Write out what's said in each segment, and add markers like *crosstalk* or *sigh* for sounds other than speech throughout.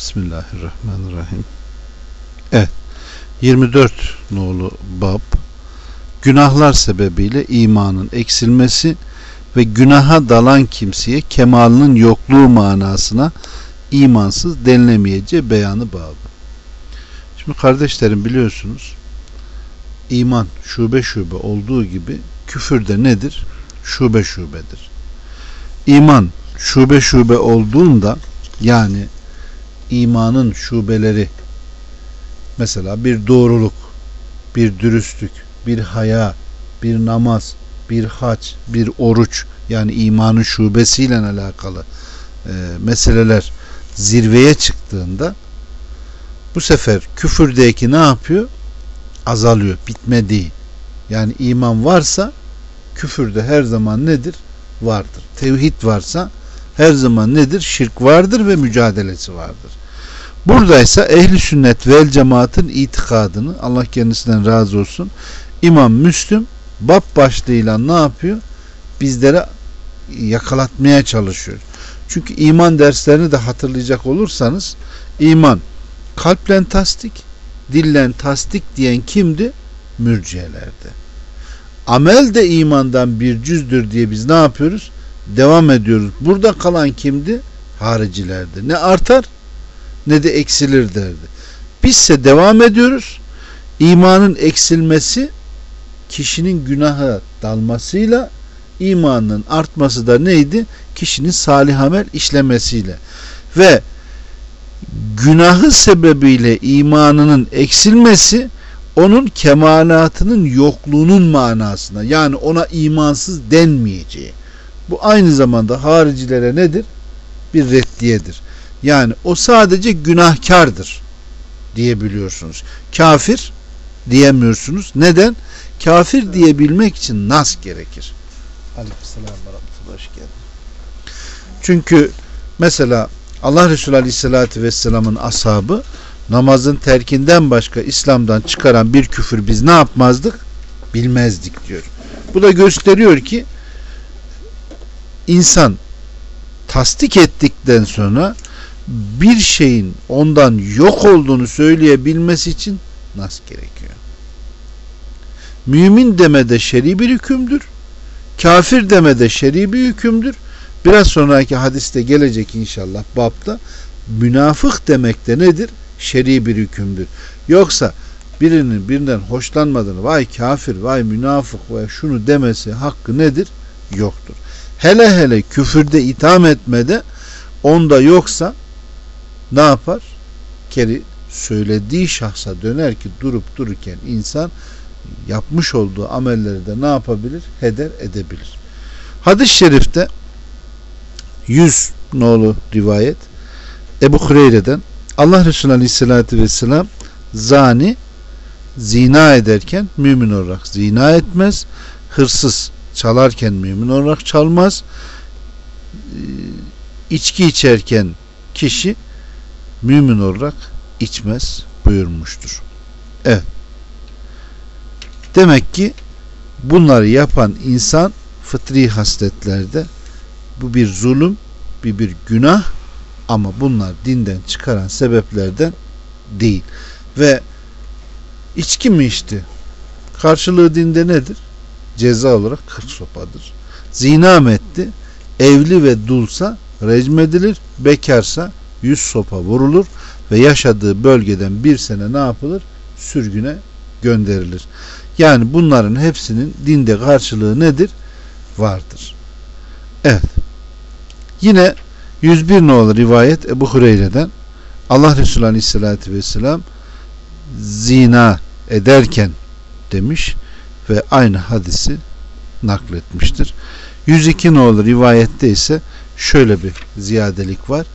Bismillahirrahmanirrahim. Evet. 24 nolu bab günahlar sebebiyle imanın eksilmesi ve günaha dalan kimseye kemalının yokluğu manasına imansız denilemeyeceği beyanı babı. Şimdi kardeşlerim biliyorsunuz iman şube şube olduğu gibi küfür de nedir? Şube şubedir. İman şube şube olduğunda yani imanın şubeleri mesela bir doğruluk, bir dürüstlük, bir haya, bir namaz, bir hac, bir oruç yani imanın şubesiyle alakalı e, meseleler zirveye çıktığında bu sefer küfürdeki ne yapıyor? Azalıyor, bitme değil. Yani iman varsa küfürde her zaman nedir? Vardır. Tevhid varsa her zaman nedir? Şirk vardır ve mücadelesi vardır. Buradaysa ehli sünnet vel cemaatin itikadını Allah kendisinden razı olsun. İmam Müslüm bab başlığıyla ne yapıyor? Bizlere yakalatmaya çalışıyor. Çünkü iman derslerini de hatırlayacak olursanız iman kalplen tasdik, dillen tasdik diyen kimdi? Mürciyelerdi. Amel de imandan bir cüzdür diye biz ne yapıyoruz? Devam ediyoruz. Burada kalan kimdi? Haricilerdi. Ne artar ne de eksilir derdi. Bizse devam ediyoruz. İmanın eksilmesi kişinin günaha dalmasıyla imanın artması da neydi? Kişinin salih amel işlemesiyle. Ve günahı sebebiyle imanının eksilmesi onun kemalatının yokluğunun manasına yani ona imansız denmeyeceği. Bu aynı zamanda haricilere nedir? Bir reddiyedir. Yani o sadece günahkardır diyebiliyorsunuz. Kafir diyemiyorsunuz. Neden? Kafir diyebilmek için nas gerekir. Aleykümselam ve hoş geldin. Çünkü mesela Allah Resulü Aleyhisselatü Vesselam'ın ashabı namazın terkinden başka İslam'dan çıkaran bir küfür biz ne yapmazdık? Bilmezdik diyor. Bu da gösteriyor ki insan tasdik ettikten sonra bir şeyin ondan yok olduğunu söyleyebilmesi için nas gerekiyor. Mümin demede şer'i bir hükümdür. Kafir demede şer'i bir hükümdür. Biraz sonraki hadiste gelecek inşallah babda münafık demek de nedir? Şer'i bir hükümdür. Yoksa birinin birinden hoşlanmadığını vay kafir vay münafık vay şunu demesi hakkı nedir? Yoktur. Hele hele küfürde itham etmede onda yoksa ne yapar? Keri söylediği şahsa döner ki durup dururken insan yapmış olduğu amelleri de ne yapabilir? Heder edebilir. Hadis-i şerifte 100 nolu rivayet Ebu Hureyre'den Allah Resulü Aleyhisselatü Vesselam zani zina ederken mümin olarak zina etmez. Hırsız çalarken mümin olarak çalmaz. İçki içerken kişi mümin olarak içmez buyurmuştur. Evet. Demek ki bunları yapan insan fıtri hasletlerde bu bir zulüm, bir bir günah ama bunlar dinden çıkaran sebeplerden değil. Ve içki mi içti? Karşılığı dinde nedir? Ceza olarak 40 sopadır. Zina etti? Evli ve dulsa recmedilir, bekarsa yüz sopa vurulur ve yaşadığı bölgeden bir sene ne yapılır? Sürgüne gönderilir. Yani bunların hepsinin dinde karşılığı nedir? Vardır. Evet. Yine 101 nolu rivayet Ebu Hureyre'den Allah Resulü Aleyhisselatü Vesselam zina ederken demiş ve aynı hadisi nakletmiştir. 102 nolu rivayette ise şöyle bir ziyadelik var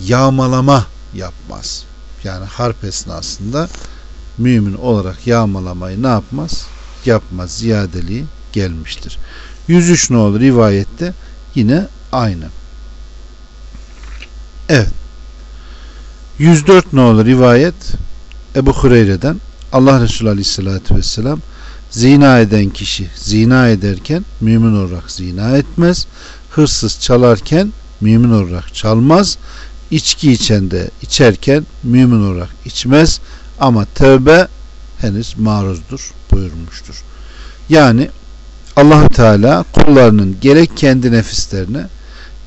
yağmalama yapmaz. Yani harp esnasında mümin olarak yağmalamayı ne yapmaz? Yapmaz. Ziyadeliği gelmiştir. 103 ne olur rivayette yine aynı. Evet. 104 ne olur rivayet Ebu Hureyre'den Allah Resulü Aleyhisselatü Vesselam zina eden kişi zina ederken mümin olarak zina etmez. Hırsız çalarken mümin olarak çalmaz içki içen de içerken mümin olarak içmez ama tövbe henüz maruzdur buyurmuştur. Yani allah Teala kullarının gerek kendi nefislerine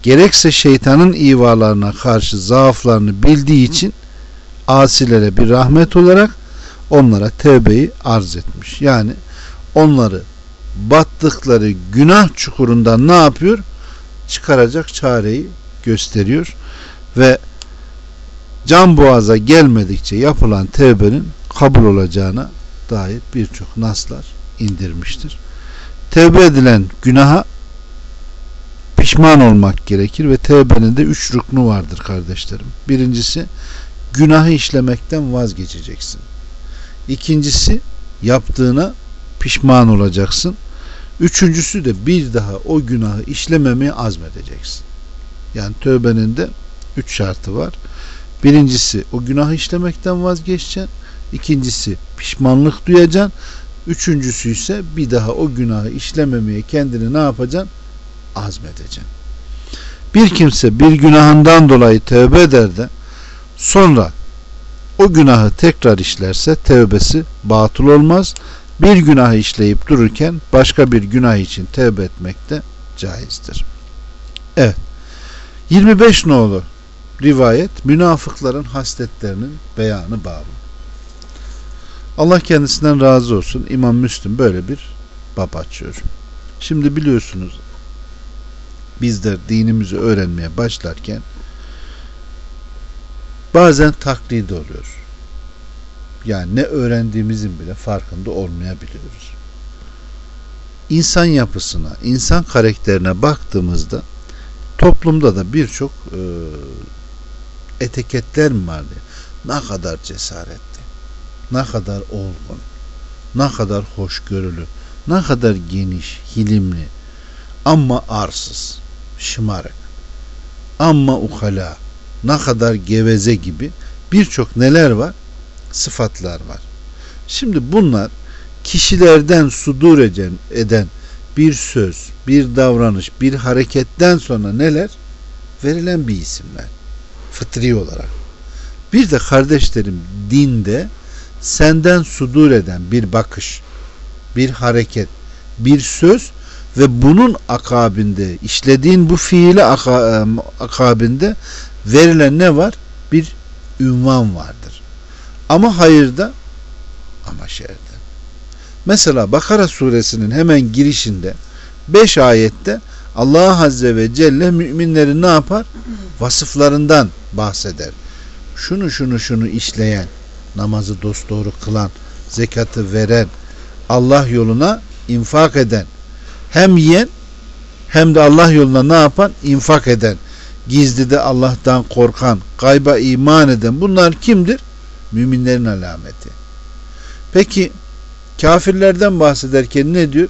gerekse şeytanın ivalarına karşı zaaflarını bildiği için asilere bir rahmet olarak onlara tevbeyi arz etmiş. Yani onları battıkları günah çukurundan ne yapıyor? Çıkaracak çareyi gösteriyor ve can boğaza gelmedikçe yapılan tevbenin kabul olacağına dair birçok naslar indirmiştir. Tevbe edilen günaha pişman olmak gerekir ve tevbenin de üç ruknu vardır kardeşlerim. Birincisi günahı işlemekten vazgeçeceksin. İkincisi yaptığına pişman olacaksın. Üçüncüsü de bir daha o günahı işlememeye azmedeceksin. Yani tövbenin de üç şartı var. Birincisi o günahı işlemekten vazgeçeceksin. İkincisi pişmanlık duyacaksın. Üçüncüsü ise bir daha o günahı işlememeye kendini ne yapacaksın? Azmedeceksin. Bir kimse bir günahından dolayı tövbe eder de sonra o günahı tekrar işlerse tövbesi batıl olmaz. Bir günahı işleyip dururken başka bir günah için tövbe etmek de caizdir. Evet. 25 nolu rivayet münafıkların hasletlerinin beyanı babı. Allah kendisinden razı olsun. İmam Müslim böyle bir bab açıyor. Şimdi biliyorsunuz bizler dinimizi öğrenmeye başlarken bazen taklit oluyor. Yani ne öğrendiğimizin bile farkında olmayabiliyoruz. İnsan yapısına, insan karakterine baktığımızda toplumda da birçok e, etiketler mi vardı? Ne kadar cesaretli, ne kadar olgun, ne kadar hoşgörülü, ne kadar geniş, hilimli, ama arsız, şımarık, ama ukala, ne kadar geveze gibi birçok neler var? Sıfatlar var. Şimdi bunlar kişilerden sudur eden, eden bir söz, bir davranış, bir hareketten sonra neler? Verilen bir isimler. Fıtri olarak. Bir de kardeşlerim dinde senden sudur eden bir bakış, bir hareket, bir söz ve bunun akabinde işlediğin bu fiili akabinde verilen ne var? Bir ünvan vardır. Ama hayırda ama şerde. Mesela Bakara suresinin hemen girişinde 5 ayette Allah Azze ve Celle müminleri ne yapar? Vasıflarından bahseder. Şunu şunu şunu işleyen, namazı dosdoğru kılan, zekatı veren, Allah yoluna infak eden, hem yiyen hem de Allah yoluna ne yapan? İnfak eden, gizlide Allah'tan korkan, gayba iman eden bunlar kimdir? Müminlerin alameti. Peki kafirlerden bahsederken ne diyor?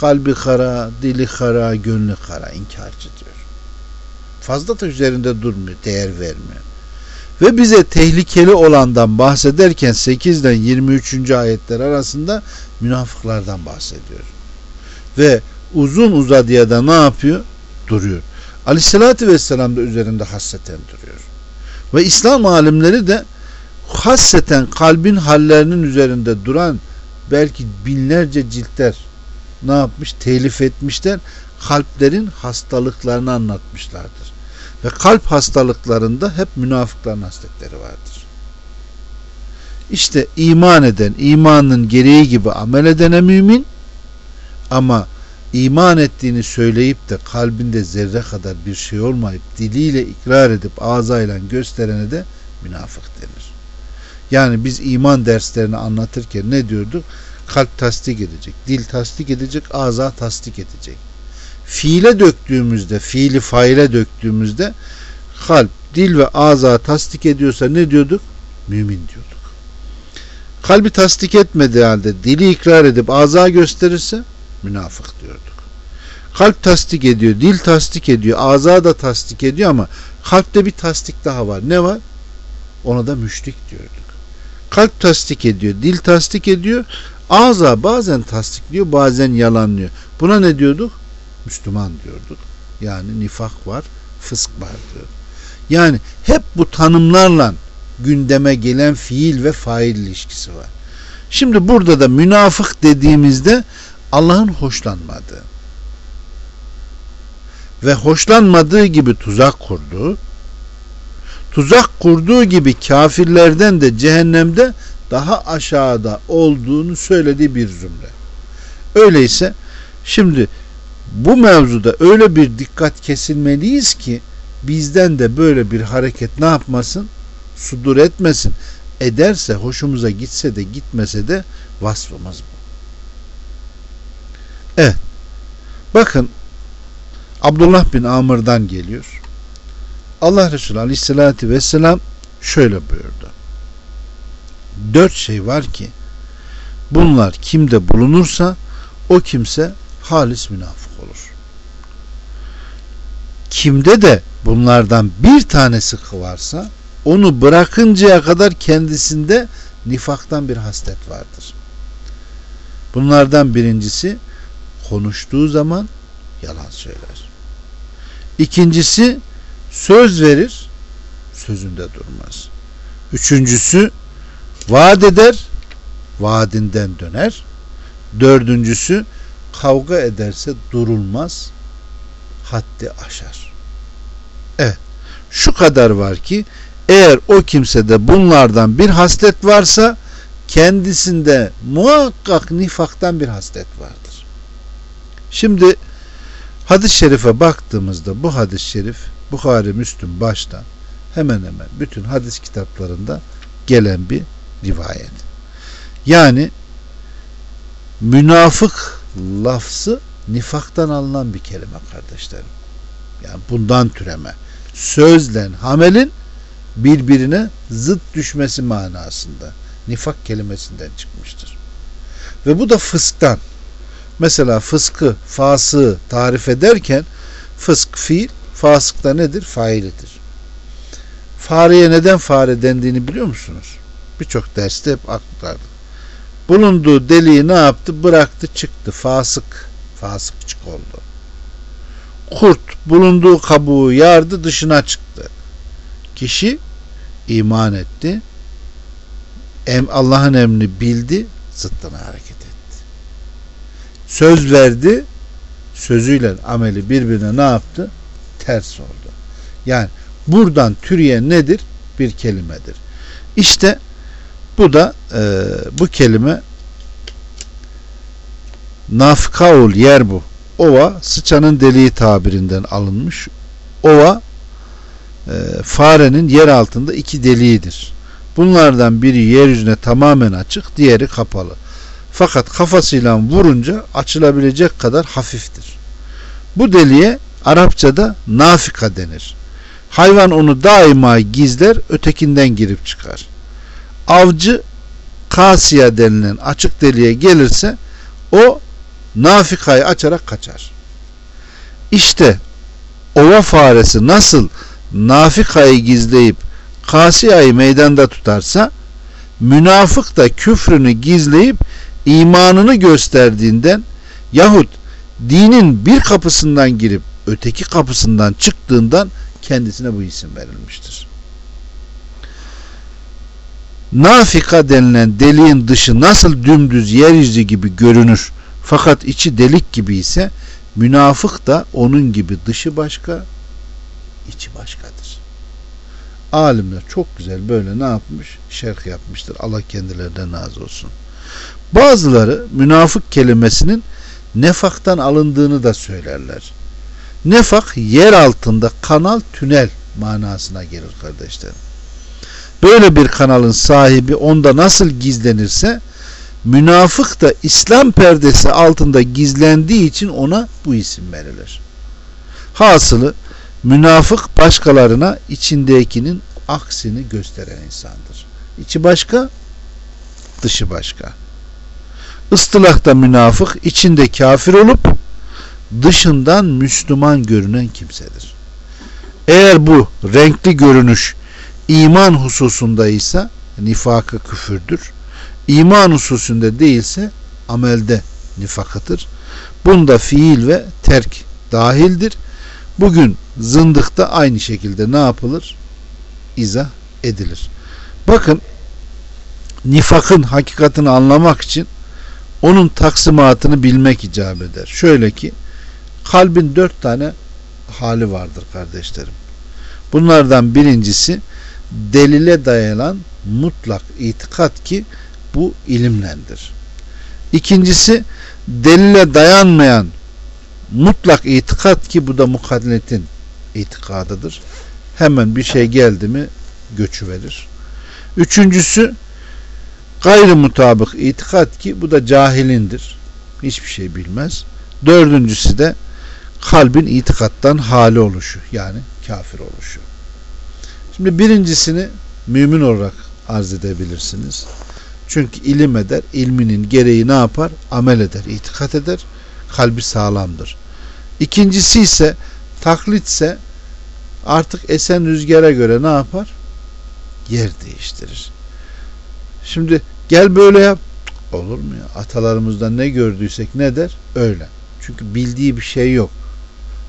Kalbi kara, dili kara, gönlü kara, inkarcı diyor. Fazla da üzerinde durmuyor, değer vermiyor. Ve bize tehlikeli olandan bahsederken 8'den 23. ayetler arasında münafıklardan bahsediyor. Ve uzun uzadıya da ne yapıyor? Duruyor. Aleyhissalatü vesselam da üzerinde hasseten duruyor. Ve İslam alimleri de hasseten kalbin hallerinin üzerinde duran belki binlerce ciltler ne yapmış? Telif etmişler. Kalplerin hastalıklarını anlatmışlardır. Ve kalp hastalıklarında hep münafıkların hasletleri vardır. İşte iman eden, imanın gereği gibi amel edene mümin ama iman ettiğini söyleyip de kalbinde zerre kadar bir şey olmayıp diliyle ikrar edip ağzıyla gösterene de münafık denir. Yani biz iman derslerini anlatırken ne diyorduk? Kalp tasdik edecek, dil tasdik edecek, ağza tasdik edecek. Fiile döktüğümüzde, fiili faile döktüğümüzde kalp, dil ve ağza tasdik ediyorsa ne diyorduk? Mümin diyorduk. Kalbi tasdik etmediği halde dili ikrar edip ağza gösterirse münafık diyorduk. Kalp tasdik ediyor, dil tasdik ediyor, ağza da tasdik ediyor ama kalpte bir tasdik daha var. Ne var? Ona da müşrik diyorduk. Kalp tasdik ediyor, dil tasdik ediyor, ağza bazen tasdikliyor, bazen yalanlıyor. Buna ne diyorduk? Müslüman diyorduk. Yani nifak var, fısk var diyor. Yani hep bu tanımlarla gündeme gelen fiil ve fail ilişkisi var. Şimdi burada da münafık dediğimizde Allah'ın hoşlanmadığı ve hoşlanmadığı gibi tuzak kurduğu, tuzak kurduğu gibi kafirlerden de cehennemde daha aşağıda olduğunu söylediği bir zümre. Öyleyse şimdi bu mevzuda öyle bir dikkat kesilmeliyiz ki bizden de böyle bir hareket ne yapmasın? Sudur etmesin. Ederse hoşumuza gitse de gitmese de vasfımız bu. Evet. Bakın Abdullah bin Amr'dan geliyor. Allah Resulü Aleyhisselatü Vesselam şöyle buyurdu. Dört şey var ki bunlar kimde bulunursa o kimse halis münafık olur. Kimde de bunlardan bir tanesi varsa onu bırakıncaya kadar kendisinde nifaktan bir haslet vardır. Bunlardan birincisi konuştuğu zaman yalan söyler. İkincisi söz verir, sözünde durmaz. Üçüncüsü vaat eder, vaadinden döner. Dördüncüsü kavga ederse durulmaz, haddi aşar. Evet, şu kadar var ki eğer o kimsede bunlardan bir haslet varsa kendisinde muhakkak nifaktan bir haslet vardır. Şimdi hadis-i şerife baktığımızda bu hadis-i şerif Bukhari Müslüm başta hemen hemen bütün hadis kitaplarında gelen bir rivayet. Yani münafık lafzı nifaktan alınan bir kelime kardeşlerim. Yani bundan türeme. Sözlen hamelin birbirine zıt düşmesi manasında. Nifak kelimesinden çıkmıştır. Ve bu da fısktan. Mesela fıskı, fası tarif ederken fısk fiil, fasık da nedir? Failidir. Fareye neden fare dendiğini biliyor musunuz? Birçok derste hep aktardım. Bulunduğu deliği ne yaptı? Bıraktı çıktı. Fasık. Fasıkçık oldu. Kurt bulunduğu kabuğu yardı dışına çıktı. Kişi iman etti. Allah'ın emrini bildi. Zıttına hareket etti. Söz verdi. Sözüyle ameli birbirine ne yaptı? Ters oldu. Yani buradan türeyen nedir? Bir kelimedir. İşte bu da e, bu kelime nafkaul yer bu. Ova sıçanın deliği tabirinden alınmış. Ova e, farenin yer altında iki deliğidir. Bunlardan biri yeryüzüne tamamen açık, diğeri kapalı. Fakat kafasıyla vurunca açılabilecek kadar hafiftir. Bu deliğe Arapçada nafika denir. Hayvan onu daima gizler, ötekinden girip çıkar avcı kasiya denilen açık deliğe gelirse o nafikayı açarak kaçar. İşte ova faresi nasıl nafikayı gizleyip kasiyayı meydanda tutarsa münafık da küfrünü gizleyip imanını gösterdiğinden yahut dinin bir kapısından girip öteki kapısından çıktığından kendisine bu isim verilmiştir. Nafika denilen deliğin dışı nasıl dümdüz yeryüzü gibi görünür fakat içi delik gibi ise münafık da onun gibi dışı başka içi başkadır. Alimler çok güzel böyle ne yapmış? Şerh yapmıştır. Allah kendilerinden razı olsun. Bazıları münafık kelimesinin nefaktan alındığını da söylerler. Nefak yer altında kanal tünel manasına gelir kardeşlerim. Böyle bir kanalın sahibi onda nasıl gizlenirse münafık da İslam perdesi altında gizlendiği için ona bu isim verilir. Hasılı münafık başkalarına içindekinin aksini gösteren insandır. İçi başka, dışı başka. Istılahta münafık içinde kafir olup dışından Müslüman görünen kimsedir. Eğer bu renkli görünüş iman hususunda ise nifakı küfürdür. İman hususunda değilse amelde nifakıdır. Bunda fiil ve terk dahildir. Bugün zındıkta aynı şekilde ne yapılır? İzah edilir. Bakın nifakın hakikatini anlamak için onun taksimatını bilmek icap eder. Şöyle ki kalbin dört tane hali vardır kardeşlerim. Bunlardan birincisi delile dayanan mutlak itikat ki bu ilimlendir. İkincisi delile dayanmayan mutlak itikat ki bu da mukaddetin itikadıdır. Hemen bir şey geldi mi göçü verir. Üçüncüsü gayrı mutabık itikat ki bu da cahilindir. Hiçbir şey bilmez. Dördüncüsü de kalbin itikattan hali oluşu yani kafir oluşu. Şimdi birincisini mümin olarak arz edebilirsiniz. Çünkü ilim eder, ilminin gereği ne yapar? Amel eder, itikat eder, kalbi sağlamdır. İkincisi ise taklitse artık esen rüzgara göre ne yapar? Yer değiştirir. Şimdi gel böyle yap. Olur mu ya? Atalarımızdan ne gördüysek ne der? Öyle. Çünkü bildiği bir şey yok.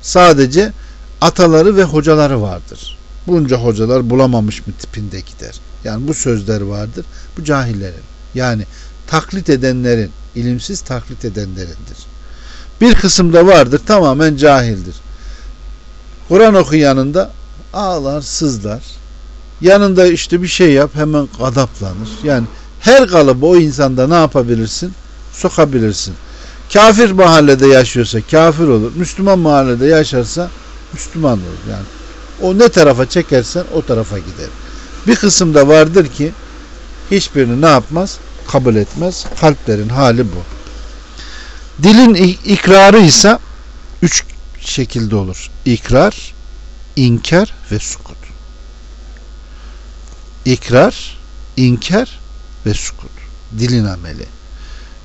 Sadece ataları ve hocaları vardır. Bunca hocalar bulamamış mı tipinde gider. Yani bu sözler vardır. Bu cahillerin. Yani taklit edenlerin, ilimsiz taklit edenlerindir. Bir kısımda vardır tamamen cahildir. Kur'an oku yanında ağlar, sızlar. Yanında işte bir şey yap hemen gadaplanır. Yani her kalıbı o insanda ne yapabilirsin? Sokabilirsin. Kafir mahallede yaşıyorsa kafir olur. Müslüman mahallede yaşarsa Müslüman olur. Yani o ne tarafa çekersen o tarafa gider. Bir kısımda vardır ki hiçbirini ne yapmaz? Kabul etmez. Kalplerin hali bu. Dilin ikrarı ise üç şekilde olur. İkrar, inkar ve sukut. İkrar, inkar ve sukut. Dilin ameli.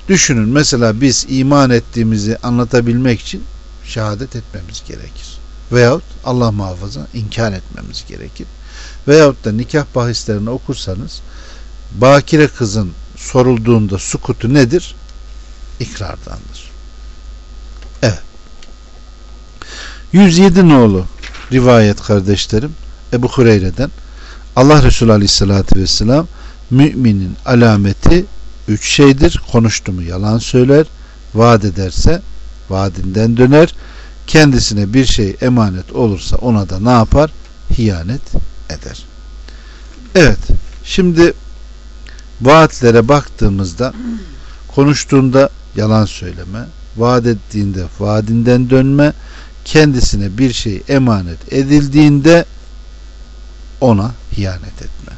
Düşünün mesela biz iman ettiğimizi anlatabilmek için şehadet etmemiz gerekir. Veyahut Allah muhafaza inkar etmemiz gerekir. Veyahut da nikah bahislerini okursanız bakire kızın sorulduğunda sukutu nedir? İkrardandır. Evet. 107 nolu rivayet kardeşlerim Ebu Hureyre'den Allah Resulü Aleyhisselatü Vesselam müminin alameti üç şeydir. Konuştu mu yalan söyler, vaat ederse vaadinden döner, kendisine bir şey emanet olursa ona da ne yapar? Hiyanet eder. Evet, şimdi vaatlere baktığımızda konuştuğunda yalan söyleme, vaat ettiğinde vaadinden dönme, kendisine bir şey emanet edildiğinde ona hiyanet etme.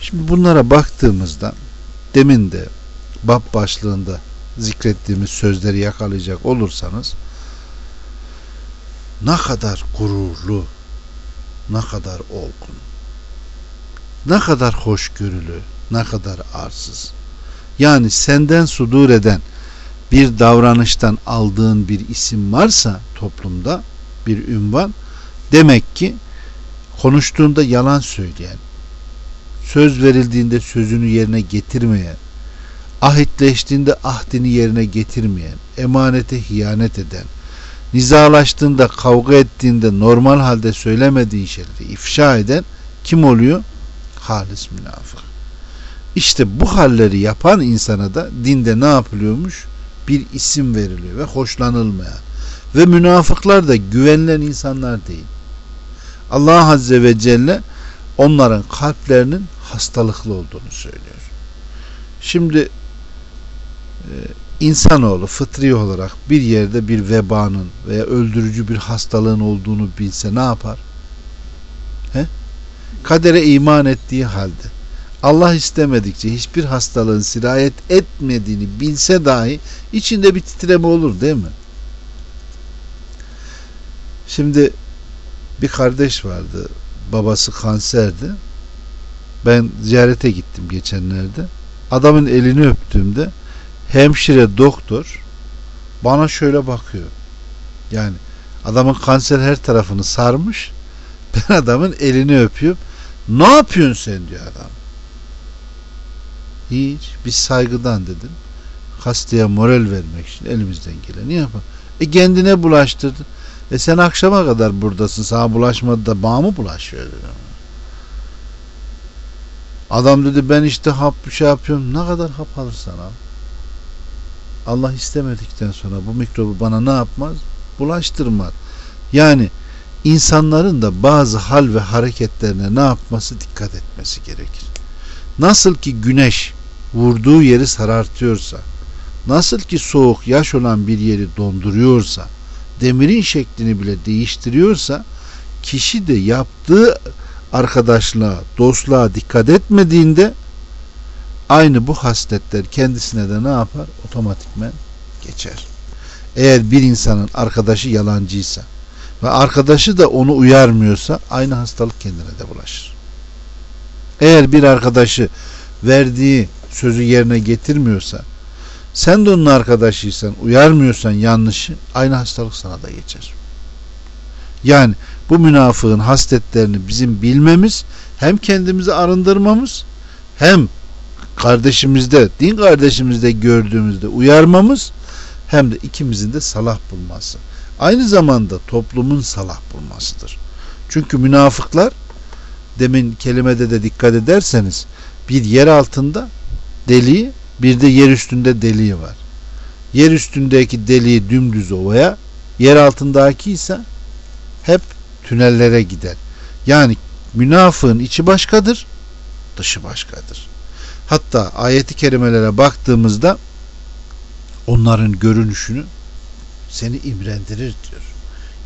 Şimdi bunlara baktığımızda demin de bab başlığında zikrettiğimiz sözleri yakalayacak olursanız ne kadar gururlu, ne kadar olgun, ne kadar hoşgörülü, ne kadar arsız. Yani senden sudur eden bir davranıştan aldığın bir isim varsa toplumda bir ünvan demek ki konuştuğunda yalan söyleyen, söz verildiğinde sözünü yerine getirmeyen, ahitleştiğinde ahdini yerine getirmeyen, emanete hiyanet eden, nizalaştığında, kavga ettiğinde normal halde söylemediğin şeyleri ifşa eden kim oluyor? Halis münafık. İşte bu halleri yapan insana da dinde ne yapılıyormuş? Bir isim veriliyor ve hoşlanılmayan. Ve münafıklar da güvenilen insanlar değil. Allah Azze ve Celle onların kalplerinin hastalıklı olduğunu söylüyor. Şimdi e, insanoğlu fıtri olarak bir yerde bir vebanın veya öldürücü bir hastalığın olduğunu bilse ne yapar? He? Kadere iman ettiği halde Allah istemedikçe hiçbir hastalığın sirayet etmediğini bilse dahi içinde bir titreme olur değil mi? Şimdi bir kardeş vardı. Babası kanserdi. Ben ziyarete gittim geçenlerde. Adamın elini öptüğümde hemşire doktor bana şöyle bakıyor. Yani adamın kanser her tarafını sarmış. *laughs* Ben adamın elini öpüyorum. Ne yapıyorsun sen diyor adam. Hiç. Biz saygıdan dedim. Hastaya moral vermek için elimizden geleni yapalım. E kendine bulaştırdı. E sen akşama kadar buradasın. Sana bulaşmadı da bana mı bulaşıyor dedim. Adam dedi ben işte hap bir şey yapıyorum. Ne kadar hap alırsan al. Allah istemedikten sonra bu mikrobu bana ne yapmaz? Bulaştırmaz. Yani insanların da bazı hal ve hareketlerine ne yapması dikkat etmesi gerekir. Nasıl ki güneş vurduğu yeri sarartıyorsa, nasıl ki soğuk yaş olan bir yeri donduruyorsa, demirin şeklini bile değiştiriyorsa, kişi de yaptığı arkadaşlığa, dostluğa dikkat etmediğinde aynı bu hasletler kendisine de ne yapar? Otomatikmen geçer. Eğer bir insanın arkadaşı yalancıysa ve arkadaşı da onu uyarmıyorsa aynı hastalık kendine de bulaşır. Eğer bir arkadaşı verdiği sözü yerine getirmiyorsa sen de onun arkadaşıysan uyarmıyorsan yanlışı aynı hastalık sana da geçer. Yani bu münafığın hasletlerini bizim bilmemiz hem kendimizi arındırmamız hem kardeşimizde, din kardeşimizde gördüğümüzde uyarmamız hem de ikimizin de salah bulması. Aynı zamanda toplumun salah bulmasıdır. Çünkü münafıklar demin kelimede de dikkat ederseniz bir yer altında deliği bir de yer üstünde deliği var. Yer üstündeki deliği dümdüz ovaya yer altındaki ise hep tünellere gider. Yani münafığın içi başkadır, dışı başkadır. Hatta ayeti kerimelere baktığımızda onların görünüşünü seni imrendirir diyor.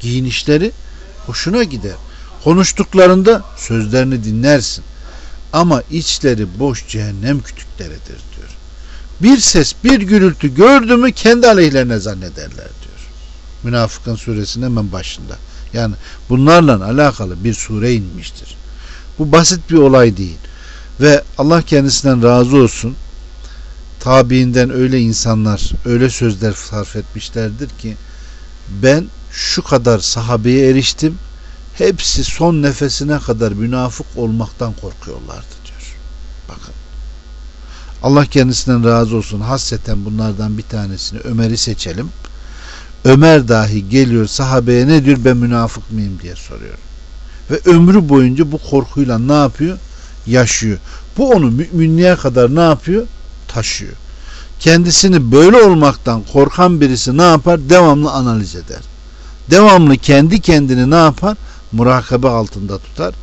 Giyinişleri hoşuna gider. Konuştuklarında sözlerini dinlersin. Ama içleri boş cehennem kütükleridir diyor. Bir ses, bir gürültü gördü mü kendi aleyhlerine zannederler diyor. Münafıkın suresinin hemen başında. Yani bunlarla alakalı bir sure inmiştir. Bu basit bir olay değil. Ve Allah kendisinden razı olsun. Tabiinden öyle insanlar, öyle sözler sarf etmişlerdir ki ben şu kadar sahabeye eriştim. Hepsi son nefesine kadar münafık olmaktan korkuyorlardı diyor. Bakın. Allah kendisinden razı olsun. Hasreten bunlardan bir tanesini Ömer'i seçelim. Ömer dahi geliyor sahabeye ne diyor ben münafık mıyım diye soruyor. Ve ömrü boyunca bu korkuyla ne yapıyor? Yaşıyor. Bu onu müminliğe kadar ne yapıyor? Taşıyor. Kendisini böyle olmaktan korkan birisi ne yapar? Devamlı analiz eder. Devamlı kendi kendini ne yapar? Murakabe altında tutar.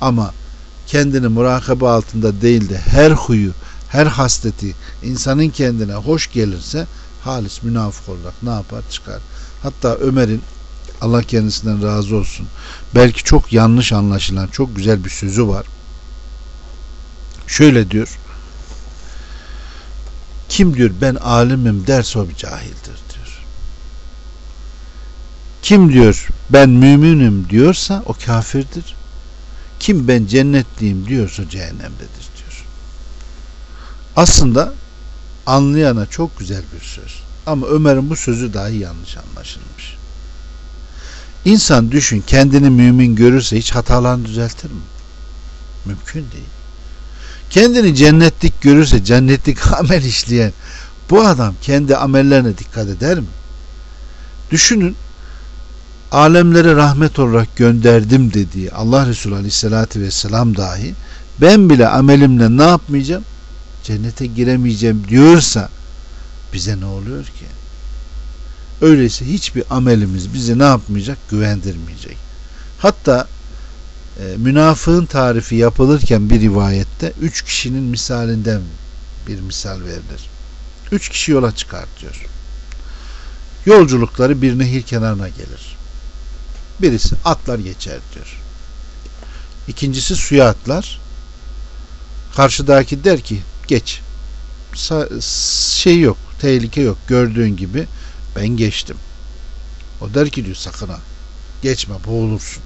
Ama kendini murakabe altında değil de her huyu, her hasleti insanın kendine hoş gelirse halis münafık olarak ne yapar? Çıkar. Hatta Ömer'in Allah kendisinden razı olsun. Belki çok yanlış anlaşılan çok güzel bir sözü var. Şöyle diyor. Kim diyor ben alimim derse o bir cahildir diyor. Kim diyor ben müminim diyorsa o kafirdir. Kim ben cennetliyim diyorsa cehennemdedir diyor. Aslında anlayana çok güzel bir söz. Ama Ömer'in bu sözü dahi yanlış anlaşılmış. İnsan düşün kendini mümin görürse hiç hatalarını düzeltir mi? Mümkün değil. Kendini cennetlik görürse cennetlik *laughs* amel işleyen bu adam kendi amellerine dikkat eder mi? Düşünün alemlere rahmet olarak gönderdim dediği Allah Resulü Aleyhisselatü Vesselam dahi ben bile amelimle ne yapmayacağım? Cennete giremeyeceğim diyorsa bize ne oluyor ki? Öyleyse hiçbir amelimiz bizi ne yapmayacak? Güvendirmeyecek. Hatta münafığın tarifi yapılırken bir rivayette üç kişinin misalinden bir misal verilir. Üç kişi yola çıkar diyor. Yolculukları bir nehir kenarına gelir. Birisi atlar geçer diyor. İkincisi suya atlar. Karşıdaki der ki geç. Şey yok, tehlike yok. Gördüğün gibi ben geçtim. O der ki diyor sakın ha. Geçme boğulursun.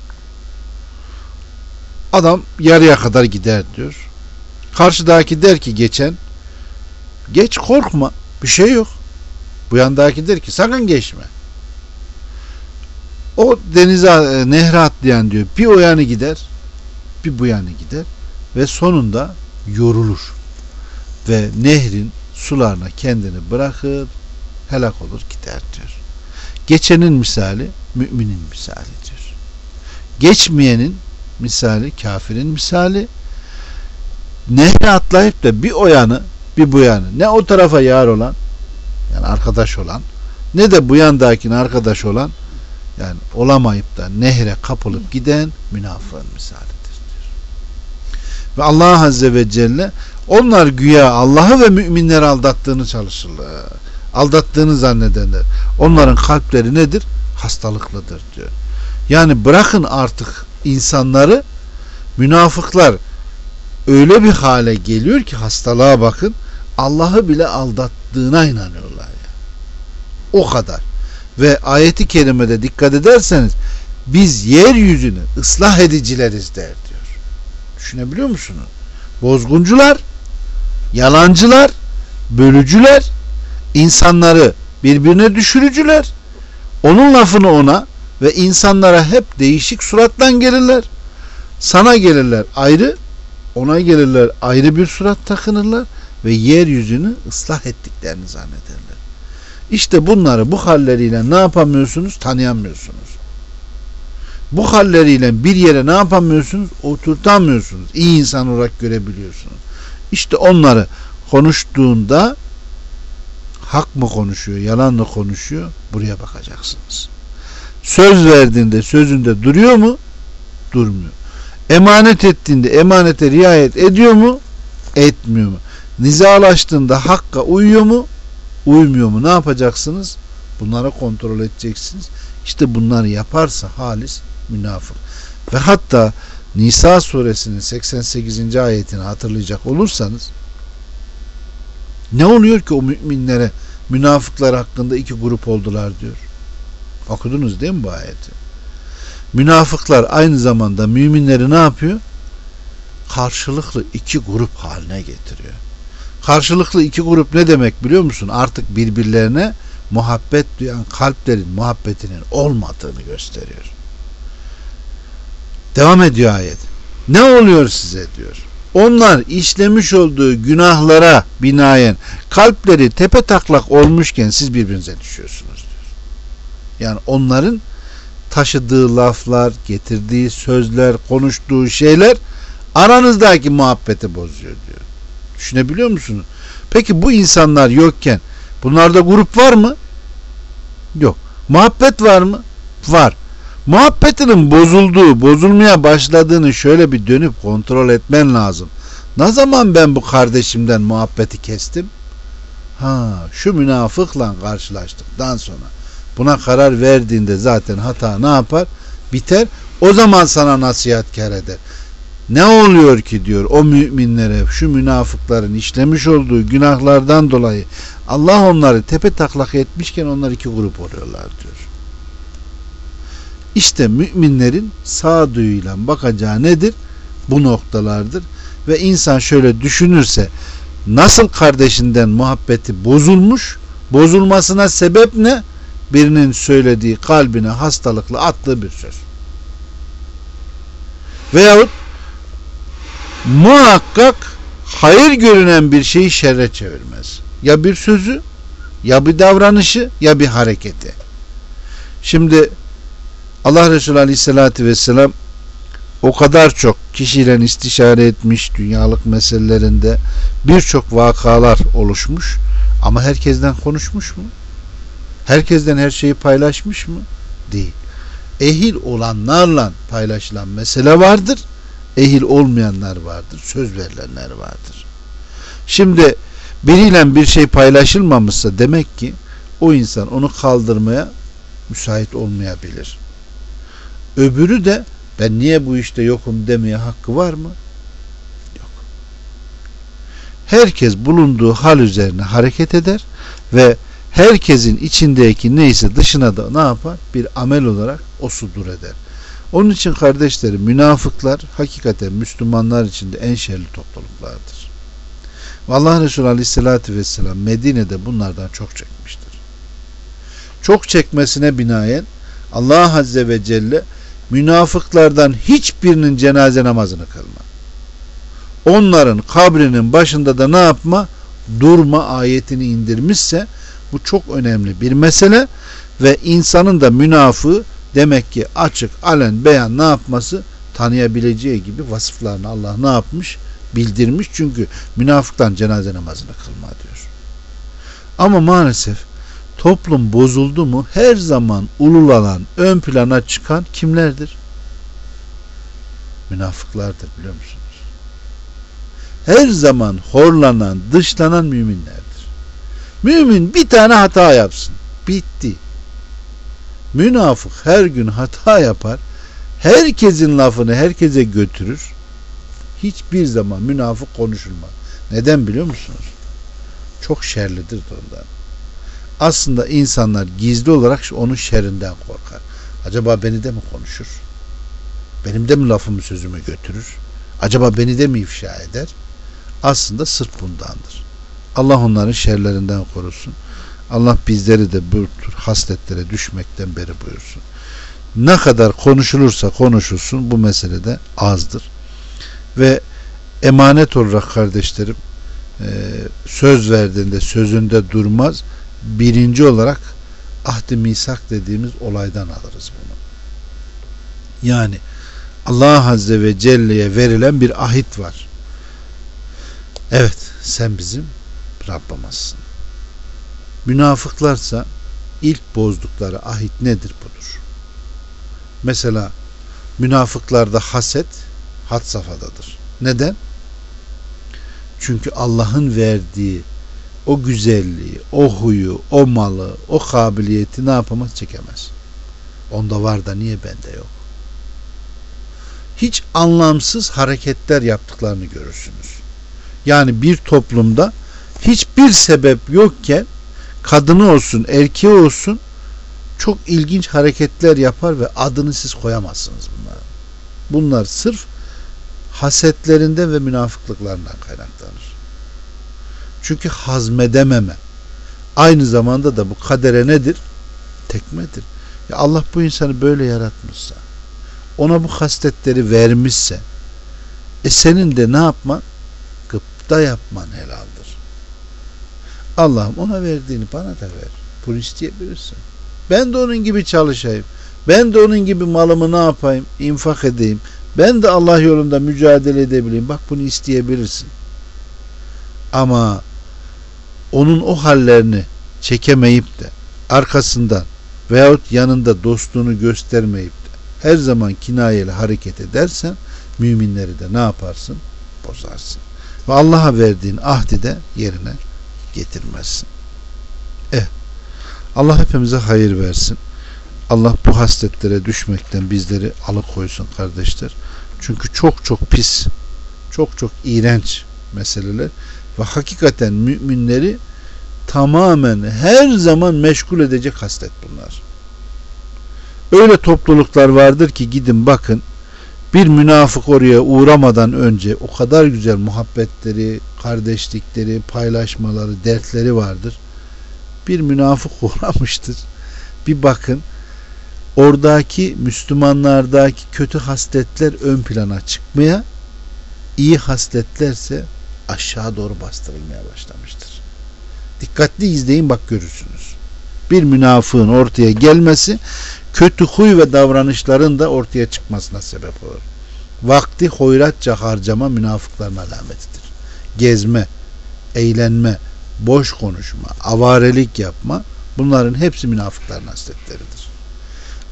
Adam yarıya kadar gider diyor. Karşıdaki der ki geçen geç korkma bir şey yok. Bu yandaki der ki sakın geçme. O denize e, nehre atlayan diyor bir o yanı gider bir bu yanı gider ve sonunda yorulur ve nehrin sularına kendini bırakır helak olur gider diyor. Geçenin misali müminin misalidir. Geçmeyenin misali kafirin misali. Nehre atlayıp da bir o yanı bir bu yanı ne o tarafa yar olan yani arkadaş olan ne de bu yandakine arkadaş olan yani olamayıp da nehre kapılıp giden münafığın misalidir diyor. Ve Allah Azze ve Celle onlar güya Allah'ı ve müminleri aldattığını çalışırlar. Aldattığını zannederler. Onların kalpleri nedir? Hastalıklıdır diyor. Yani bırakın artık insanları münafıklar öyle bir hale geliyor ki hastalığa bakın Allah'ı bile aldattığına inanıyorlar. Yani. O kadar. Ve ayeti kerimede dikkat ederseniz biz yeryüzünü ıslah edicileriz der diyor. Düşünebiliyor musunuz? Bozguncular, yalancılar, bölücüler, insanları birbirine düşürücüler. Onun lafını ona ve insanlara hep değişik surattan gelirler. Sana gelirler ayrı, ona gelirler ayrı bir surat takınırlar ve yeryüzünü ıslah ettiklerini zannederler. İşte bunları bu halleriyle ne yapamıyorsunuz? Tanıyamıyorsunuz. Bu halleriyle bir yere ne yapamıyorsunuz? Oturtamıyorsunuz. İyi insan olarak görebiliyorsunuz. İşte onları konuştuğunda hak mı konuşuyor, yalan mı konuşuyor? Buraya bakacaksınız. Söz verdiğinde sözünde duruyor mu? Durmuyor. Emanet ettiğinde emanete riayet ediyor mu? Etmiyor mu? Nizalaştığında hakka uyuyor mu? Uymuyor mu? Ne yapacaksınız? Bunları kontrol edeceksiniz. İşte bunları yaparsa halis münafık. Ve hatta Nisa suresinin 88. ayetini hatırlayacak olursanız ne oluyor ki o müminlere münafıklar hakkında iki grup oldular diyor. Okudunuz değil mi bu ayeti? Münafıklar aynı zamanda müminleri ne yapıyor? Karşılıklı iki grup haline getiriyor. Karşılıklı iki grup ne demek biliyor musun? Artık birbirlerine muhabbet duyan kalplerin muhabbetinin olmadığını gösteriyor. Devam ediyor ayet. Ne oluyor size diyor. Onlar işlemiş olduğu günahlara binaen kalpleri tepe taklak olmuşken siz birbirinize düşüyorsunuz. Yani onların taşıdığı laflar, getirdiği sözler, konuştuğu şeyler aranızdaki muhabbeti bozuyor diyor. Düşünebiliyor musunuz? Peki bu insanlar yokken bunlarda grup var mı? Yok. Muhabbet var mı? Var. Muhabbetinin bozulduğu, bozulmaya başladığını şöyle bir dönüp kontrol etmen lazım. Ne zaman ben bu kardeşimden muhabbeti kestim? Ha, şu münafıkla karşılaştıktan sonra buna karar verdiğinde zaten hata ne yapar? Biter. O zaman sana nasihatkar eder. Ne oluyor ki diyor o müminlere şu münafıkların işlemiş olduğu günahlardan dolayı Allah onları tepe taklak etmişken onlar iki grup oluyorlar diyor. İşte müminlerin sağduyuyla bakacağı nedir? Bu noktalardır. Ve insan şöyle düşünürse nasıl kardeşinden muhabbeti bozulmuş, bozulmasına sebep ne? Birinin söylediği kalbine hastalıklı attığı bir söz. Veyahut muhakkak hayır görünen bir şeyi şerre çevirmez. Ya bir sözü, ya bir davranışı, ya bir hareketi. Şimdi Allah Resulü Aleyhisselatü Vesselam o kadar çok kişiyle istişare etmiş dünyalık meselelerinde birçok vakalar oluşmuş ama herkesten konuşmuş mu? Herkesten her şeyi paylaşmış mı? Değil. Ehil olanlarla paylaşılan mesele vardır. Ehil olmayanlar vardır. Söz verilenler vardır. Şimdi biriyle bir şey paylaşılmamışsa demek ki o insan onu kaldırmaya müsait olmayabilir. Öbürü de ben niye bu işte yokum demeye hakkı var mı? Yok. Herkes bulunduğu hal üzerine hareket eder ve herkesin içindeki neyse dışına da ne yapar? Bir amel olarak o sudur eder. Onun için kardeşlerim münafıklar hakikaten Müslümanlar içinde en şerli topluluklardır. Allah Resulü Aleyhisselatü Vesselam Medine'de bunlardan çok çekmiştir. Çok çekmesine binaen Allah Azze ve Celle münafıklardan hiçbirinin cenaze namazını kılma. Onların kabrinin başında da ne yapma? Durma ayetini indirmişse bu çok önemli bir mesele ve insanın da münafığı demek ki açık, alen, beyan ne yapması? Tanıyabileceği gibi vasıflarını Allah ne yapmış? Bildirmiş. Çünkü münafıktan cenaze namazını kılma diyor. Ama maalesef toplum bozuldu mu her zaman ululanan, ön plana çıkan kimlerdir? Münafıklardır biliyor musunuz? Her zaman horlanan, dışlanan müminlerdir. Mümin bir tane hata yapsın. Bitti. Münafık her gün hata yapar. Herkesin lafını herkese götürür. Hiçbir zaman münafık konuşulmaz. Neden biliyor musunuz? Çok şerlidir ondan. Aslında insanlar gizli olarak onun şerrinden korkar. Acaba beni de mi konuşur? Benim de mi lafımı sözümü götürür? Acaba beni de mi ifşa eder? Aslında sırf bundandır. Allah onların şerlerinden korusun. Allah bizleri de bu tür hasletlere düşmekten beri buyursun. Ne kadar konuşulursa konuşulsun bu meselede azdır. Ve emanet olarak kardeşlerim e, söz verdiğinde sözünde durmaz. Birinci olarak ahdi misak dediğimiz olaydan alırız bunu. Yani Allah Azze ve Celle'ye verilen bir ahit var. Evet sen bizim Rabbimizsin. Münafıklarsa ilk bozdukları ahit nedir budur. Mesela münafıklarda haset had safhadadır. Neden? Çünkü Allah'ın verdiği o güzelliği, o huyu, o malı, o kabiliyeti ne yapamaz çekemez. Onda var da niye bende yok? Hiç anlamsız hareketler yaptıklarını görürsünüz. Yani bir toplumda hiçbir sebep yokken kadını olsun, erkeği olsun çok ilginç hareketler yapar ve adını siz koyamazsınız bunlara. Bunlar sırf hasetlerinden ve münafıklıklarından kaynaklanır. Çünkü hazmedememe. Aynı zamanda da bu kadere nedir? Tekmedir. Ya Allah bu insanı böyle yaratmışsa, ona bu hasletleri vermişse, e senin de ne yapman? Gıpta yapman helaldir. Allah'ım ona verdiğini bana da ver. Bunu isteyebilirsin. Ben de onun gibi çalışayım. Ben de onun gibi malımı ne yapayım? İnfak edeyim. Ben de Allah yolunda mücadele edebileyim. Bak bunu isteyebilirsin. Ama onun o hallerini çekemeyip de arkasından veyahut yanında dostluğunu göstermeyip de her zaman kinayeli hareket edersen müminleri de ne yaparsın? Bozarsın. Ve Allah'a verdiğin ahdi de yerine getirmezsin. Eh, Allah hepimize hayır versin. Allah bu hasletlere düşmekten bizleri alıkoysun kardeşler. Çünkü çok çok pis, çok çok iğrenç meseleler ve hakikaten müminleri tamamen her zaman meşgul edecek haslet bunlar. Öyle topluluklar vardır ki gidin bakın bir münafık oraya uğramadan önce o kadar güzel muhabbetleri, kardeşlikleri, paylaşmaları, dertleri vardır. Bir münafık *laughs* uğramıştır. Bir bakın oradaki Müslümanlardaki kötü hasletler ön plana çıkmaya, iyi hasletlerse aşağı doğru bastırılmaya başlamıştır. Dikkatli izleyin bak görürsünüz. Bir münafığın ortaya gelmesi kötü huy ve davranışların da ortaya çıkmasına sebep olur. Vakti hoyratça harcama münafıkların alametidir. Gezme, eğlenme, boş konuşma, avarelik yapma bunların hepsi münafıkların hasletleridir.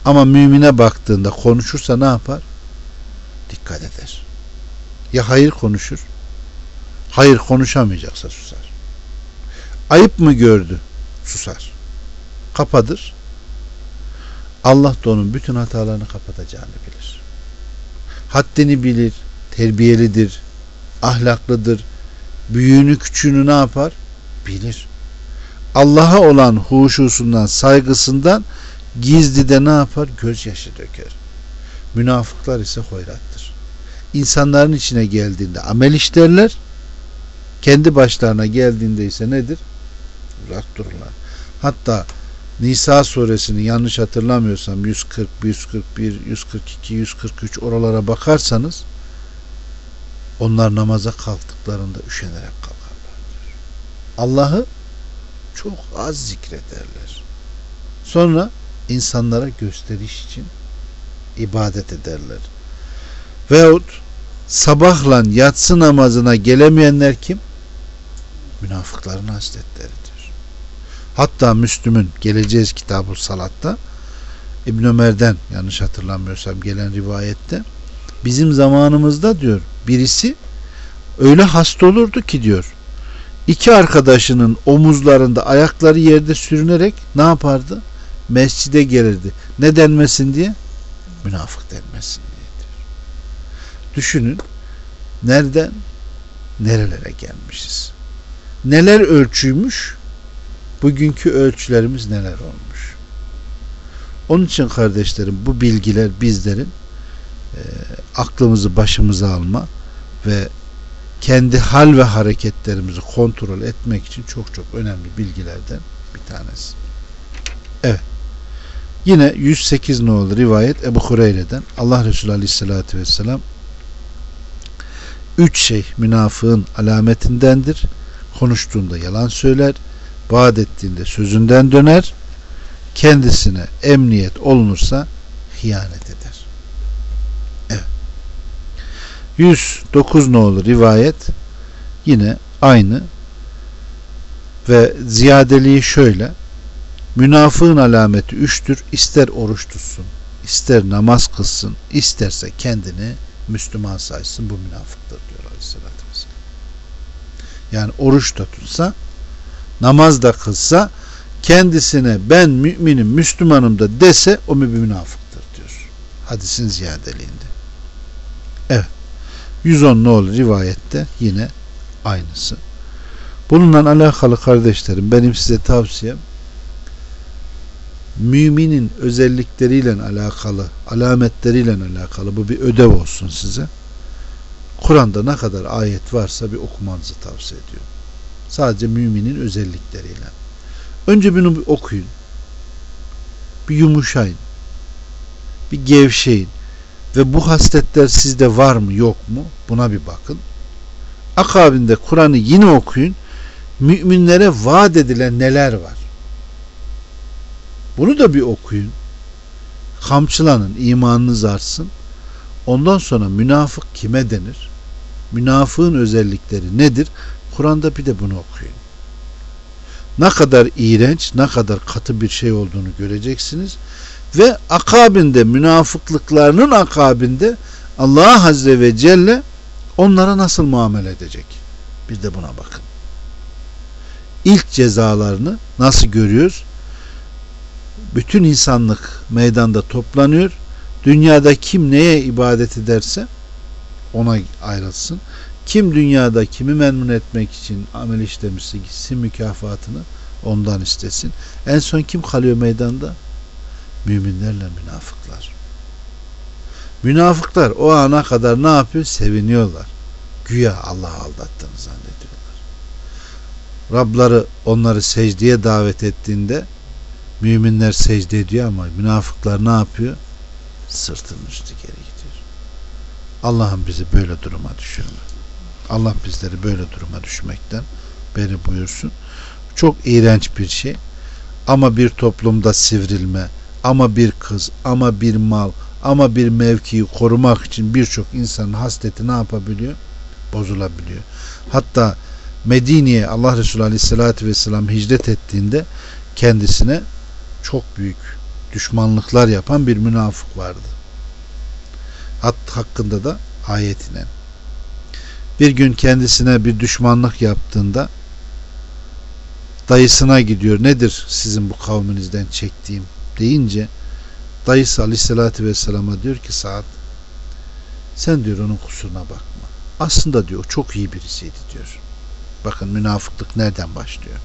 Ama mümine baktığında konuşursa ne yapar? Dikkat eder. Ya hayır konuşur? Hayır konuşamayacaksa susar. Ayıp mı gördü? Susar. Kapadır. Allah da onun bütün hatalarını kapatacağını bilir. Haddini bilir, terbiyelidir, ahlaklıdır. Büyüğünü küçüğünü ne yapar? Bilir. Allah'a olan huşusundan, saygısından gizli de ne yapar? Gözyaşı döker. Münafıklar ise hoyrattır. İnsanların içine geldiğinde amel işlerler, kendi başlarına geldiğinde ise nedir? Uzak dururlar. Hatta Nisa suresini yanlış hatırlamıyorsam 140, 141, 142, 143 oralara bakarsanız onlar namaza kalktıklarında üşenerek kalkarlar. Allah'ı çok az zikrederler. Sonra insanlara gösteriş için ibadet ederler. Veyahut sabahla yatsı namazına gelemeyenler kim? Münafıkların hasletleridir. Hatta Müslüm'ün geleceğiz kitabı salatta İbn Ömer'den yanlış hatırlamıyorsam gelen rivayette bizim zamanımızda diyor birisi öyle hasta olurdu ki diyor iki arkadaşının omuzlarında ayakları yerde sürünerek ne yapardı? Mescide gelirdi. Ne denmesin diye? Münafık denmesin diye diyor. Düşünün nereden nerelere gelmişiz. Neler ölçüymüş? Bugünkü ölçülerimiz neler olmuş? Onun için kardeşlerim bu bilgiler bizlerin e, aklımızı başımıza alma ve kendi hal ve hareketlerimizi kontrol etmek için çok çok önemli bilgilerden bir tanesi. Evet. Yine 108 nolu rivayet Ebu Hureyre'den Allah Resulü Aleyhisselatü Vesselam üç şey münafığın alametindendir. Konuştuğunda yalan söyler, vaat ettiğinde sözünden döner, kendisine emniyet olunursa hıyanet eder. Evet. 109 nolu rivayet yine aynı ve ziyadeliği şöyle münafığın alameti üçtür ister oruç tutsun ister namaz kılsın isterse kendini Müslüman saysın bu münafıktır diyor Aleyhisselatü Vesselam yani oruç da tutsa namaz da kılsa kendisine ben müminim Müslümanım da dese o münafıktır diyor hadisin ziyadeliğinde evet 110 nolu rivayette yine aynısı. Bununla alakalı kardeşlerim benim size tavsiyem müminin özellikleriyle alakalı, alametleriyle alakalı bu bir ödev olsun size. Kur'an'da ne kadar ayet varsa bir okumanızı tavsiye ediyorum. Sadece müminin özellikleriyle. Önce bunu bir okuyun. Bir yumuşayın. Bir gevşeyin ve bu hasletler sizde var mı yok mu buna bir bakın. Akabinde Kur'an'ı yine okuyun. Müminlere vaat edilen neler var? Bunu da bir okuyun. Kamçılanın, imanınız artsın. Ondan sonra münafık kime denir? Münafığın özellikleri nedir? Kur'an'da bir de bunu okuyun. Ne kadar iğrenç, ne kadar katı bir şey olduğunu göreceksiniz ve akabinde münafıklıklarının akabinde Allah Azze ve Celle onlara nasıl muamele edecek? Bir de buna bakın. İlk cezalarını nasıl görüyoruz? Bütün insanlık meydanda toplanıyor. Dünyada kim neye ibadet ederse ona ayrılsın. Kim dünyada kimi memnun etmek için amel işlemişse gitsin mükafatını ondan istesin. En son kim kalıyor meydanda? müminlerle münafıklar. Münafıklar o ana kadar ne yapıyor? Seviniyorlar. Güya Allah aldattığını zannediyorlar. Rabları onları secdeye davet ettiğinde müminler secde ediyor ama münafıklar ne yapıyor? Sırtının üstü geri gidiyor. Allah'ım bizi böyle duruma düşürme. Allah bizleri böyle duruma düşmekten beri buyursun. Çok iğrenç bir şey. Ama bir toplumda sivrilme, ama bir kız, ama bir mal, ama bir mevkiyi korumak için birçok insanın hasleti ne yapabiliyor? Bozulabiliyor. Hatta Medine'ye Allah Resulü Aleyhisselatü Vesselam hicret ettiğinde kendisine çok büyük düşmanlıklar yapan bir münafık vardı. Hat hakkında da ayet inen. Bir gün kendisine bir düşmanlık yaptığında dayısına gidiyor. Nedir sizin bu kavminizden çektiğim deyince dayısı aleyhissalatü vesselama diyor ki saat sen diyor onun kusuruna bakma. Aslında diyor çok iyi birisiydi diyor. Bakın münafıklık nereden başlıyor.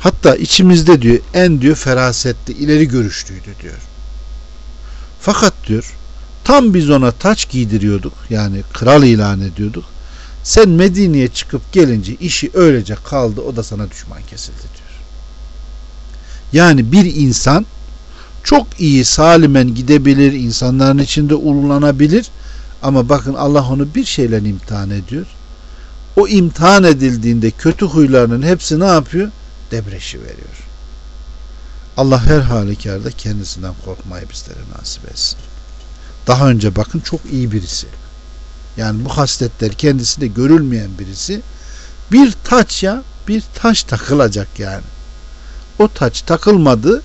Hatta içimizde diyor en diyor ferasetli ileri görüşlüydü diyor. Fakat diyor tam biz ona taç giydiriyorduk yani kral ilan ediyorduk. Sen Medine'ye çıkıp gelince işi öylece kaldı o da sana düşman kesildi diyor. Yani bir insan çok iyi salimen gidebilir, insanların içinde ululanabilir ama bakın Allah onu bir şeyle imtihan ediyor. O imtihan edildiğinde kötü huylarının hepsi ne yapıyor? Debreşi veriyor. Allah her halükarda kendisinden korkmayı bizlere nasip etsin. Daha önce bakın çok iyi birisi. Yani bu hasletler kendisinde görülmeyen birisi bir taç ya bir taş takılacak yani. O taç takılmadı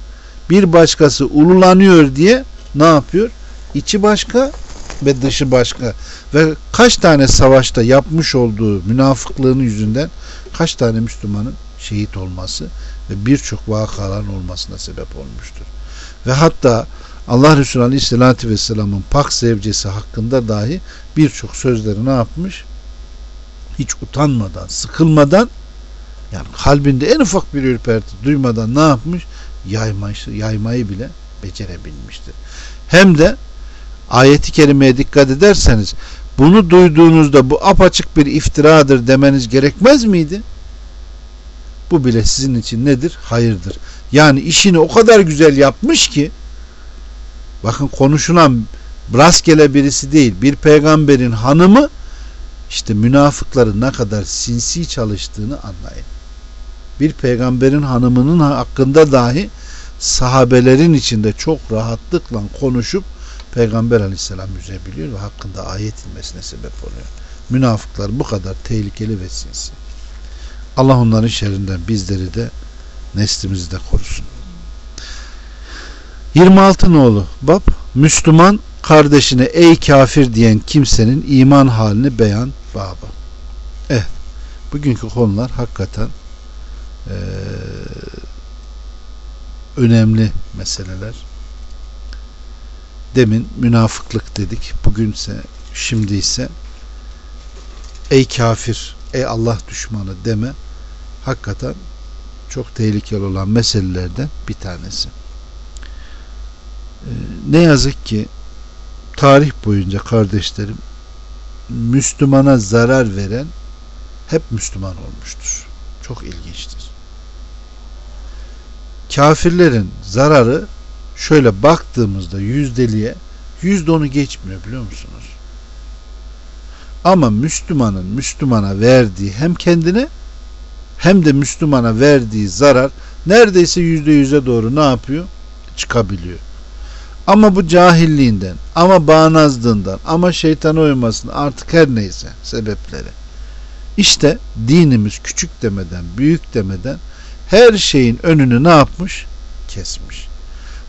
bir başkası ululanıyor diye ne yapıyor? İçi başka ve dışı başka. Ve kaç tane savaşta yapmış olduğu münafıklığının yüzünden kaç tane Müslümanın şehit olması ve birçok vakaların olmasına sebep olmuştur. Ve hatta Allah Resulü Aleyhisselatü Vesselam'ın pak zevcesi hakkında dahi birçok sözleri ne yapmış? Hiç utanmadan, sıkılmadan yani kalbinde en ufak bir ürperti duymadan ne yapmış? Yaymayı, yaymayı bile becerebilmiştir. Hem de ayeti kerimeye dikkat ederseniz bunu duyduğunuzda bu apaçık bir iftiradır demeniz gerekmez miydi? Bu bile sizin için nedir? Hayırdır. Yani işini o kadar güzel yapmış ki bakın konuşulan rastgele birisi değil bir peygamberin hanımı işte münafıkların ne kadar sinsi çalıştığını anlayın. Bir peygamberin hanımının hakkında dahi sahabelerin içinde çok rahatlıkla konuşup Peygamber aleyhisselam üzebiliyor ve hakkında ayet inmesine sebep oluyor. Münafıklar bu kadar tehlikeli ve sinsi. Allah onların şerrinden bizleri de neslimizi de korusun. 26 nolu bab Müslüman kardeşine ey kafir diyen kimsenin iman halini beyan babı. Eh bugünkü konular hakikaten ee, önemli meseleler. Demin münafıklık dedik. Bugünse şimdi ise ey kafir, ey Allah düşmanı deme hakikaten çok tehlikeli olan meselelerden bir tanesi. Ne yazık ki tarih boyunca kardeşlerim Müslümana zarar veren hep Müslüman olmuştur. Çok ilginçtir. Kafirlerin zararı şöyle baktığımızda yüzdeliğe yüzde onu geçmiyor biliyor musunuz? Ama Müslümanın Müslümana verdiği hem kendine hem de Müslümana verdiği zarar neredeyse yüzde yüze doğru ne yapıyor? Çıkabiliyor. Ama bu cahilliğinden, ama bağnazlığından, ama şeytana uymasından artık her neyse sebepleri. İşte dinimiz küçük demeden, büyük demeden her şeyin önünü ne yapmış? Kesmiş.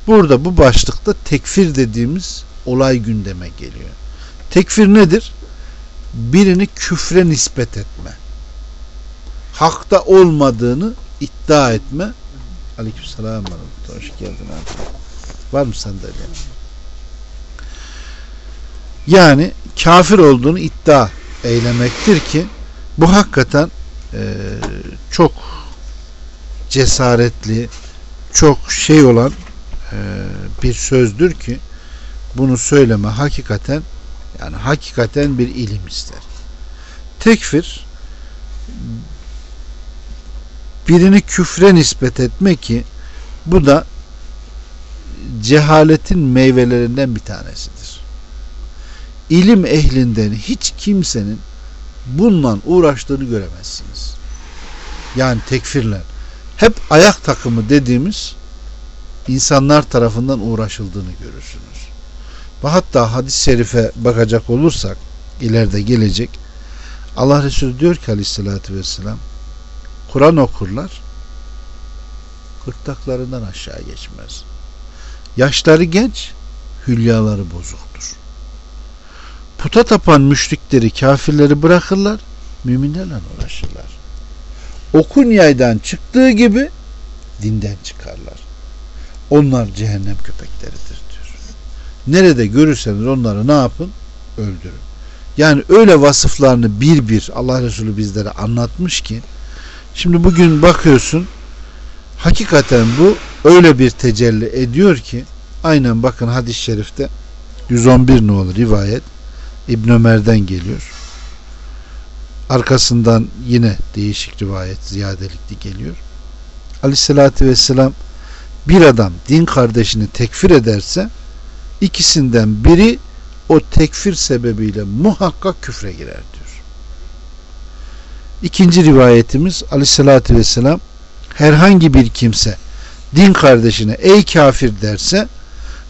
Burada bu başlıkta tekfir dediğimiz olay gündeme geliyor. Tekfir nedir? Birini küfre nispet etme. Hakta olmadığını iddia etme. Aleykümselam. Hoş geldin abi. Var mı sandalye? Yani kafir olduğunu iddia eylemektir ki bu hakikaten e, çok cesaretli, çok şey olan e, bir sözdür ki bunu söyleme hakikaten yani hakikaten bir ilim ister. Tekfir birini küfre nispet etmek ki bu da cehaletin meyvelerinden bir tanesidir. İlim ehlinden hiç kimsenin bununla uğraştığını göremezsiniz. Yani tekfirler. Hep ayak takımı dediğimiz insanlar tarafından uğraşıldığını görürsünüz. Ve hatta hadis-i şerife bakacak olursak ileride gelecek Allah Resulü diyor ki aleyhissalatü vesselam Kur'an okurlar gırtlaklarından aşağı geçmez. Yaşları genç, hülyaları bozuktur. Puta tapan müşrikleri, kafirleri bırakırlar, müminlerle uğraşırlar. Okun yaydan çıktığı gibi dinden çıkarlar. Onlar cehennem köpekleridir diyor. Nerede görürseniz onları ne yapın? Öldürün. Yani öyle vasıflarını bir bir Allah Resulü bizlere anlatmış ki şimdi bugün bakıyorsun hakikaten bu öyle bir tecelli ediyor ki aynen bakın hadis-i şerifte 111 ne olur rivayet İbn Ömer'den geliyor. Arkasından yine değişik rivayet ziyadelikli geliyor. Aleyhissalatü vesselam bir adam din kardeşini tekfir ederse ikisinden biri o tekfir sebebiyle muhakkak küfre girer diyor. İkinci rivayetimiz aleyhissalatü vesselam herhangi bir kimse din kardeşine ey kafir derse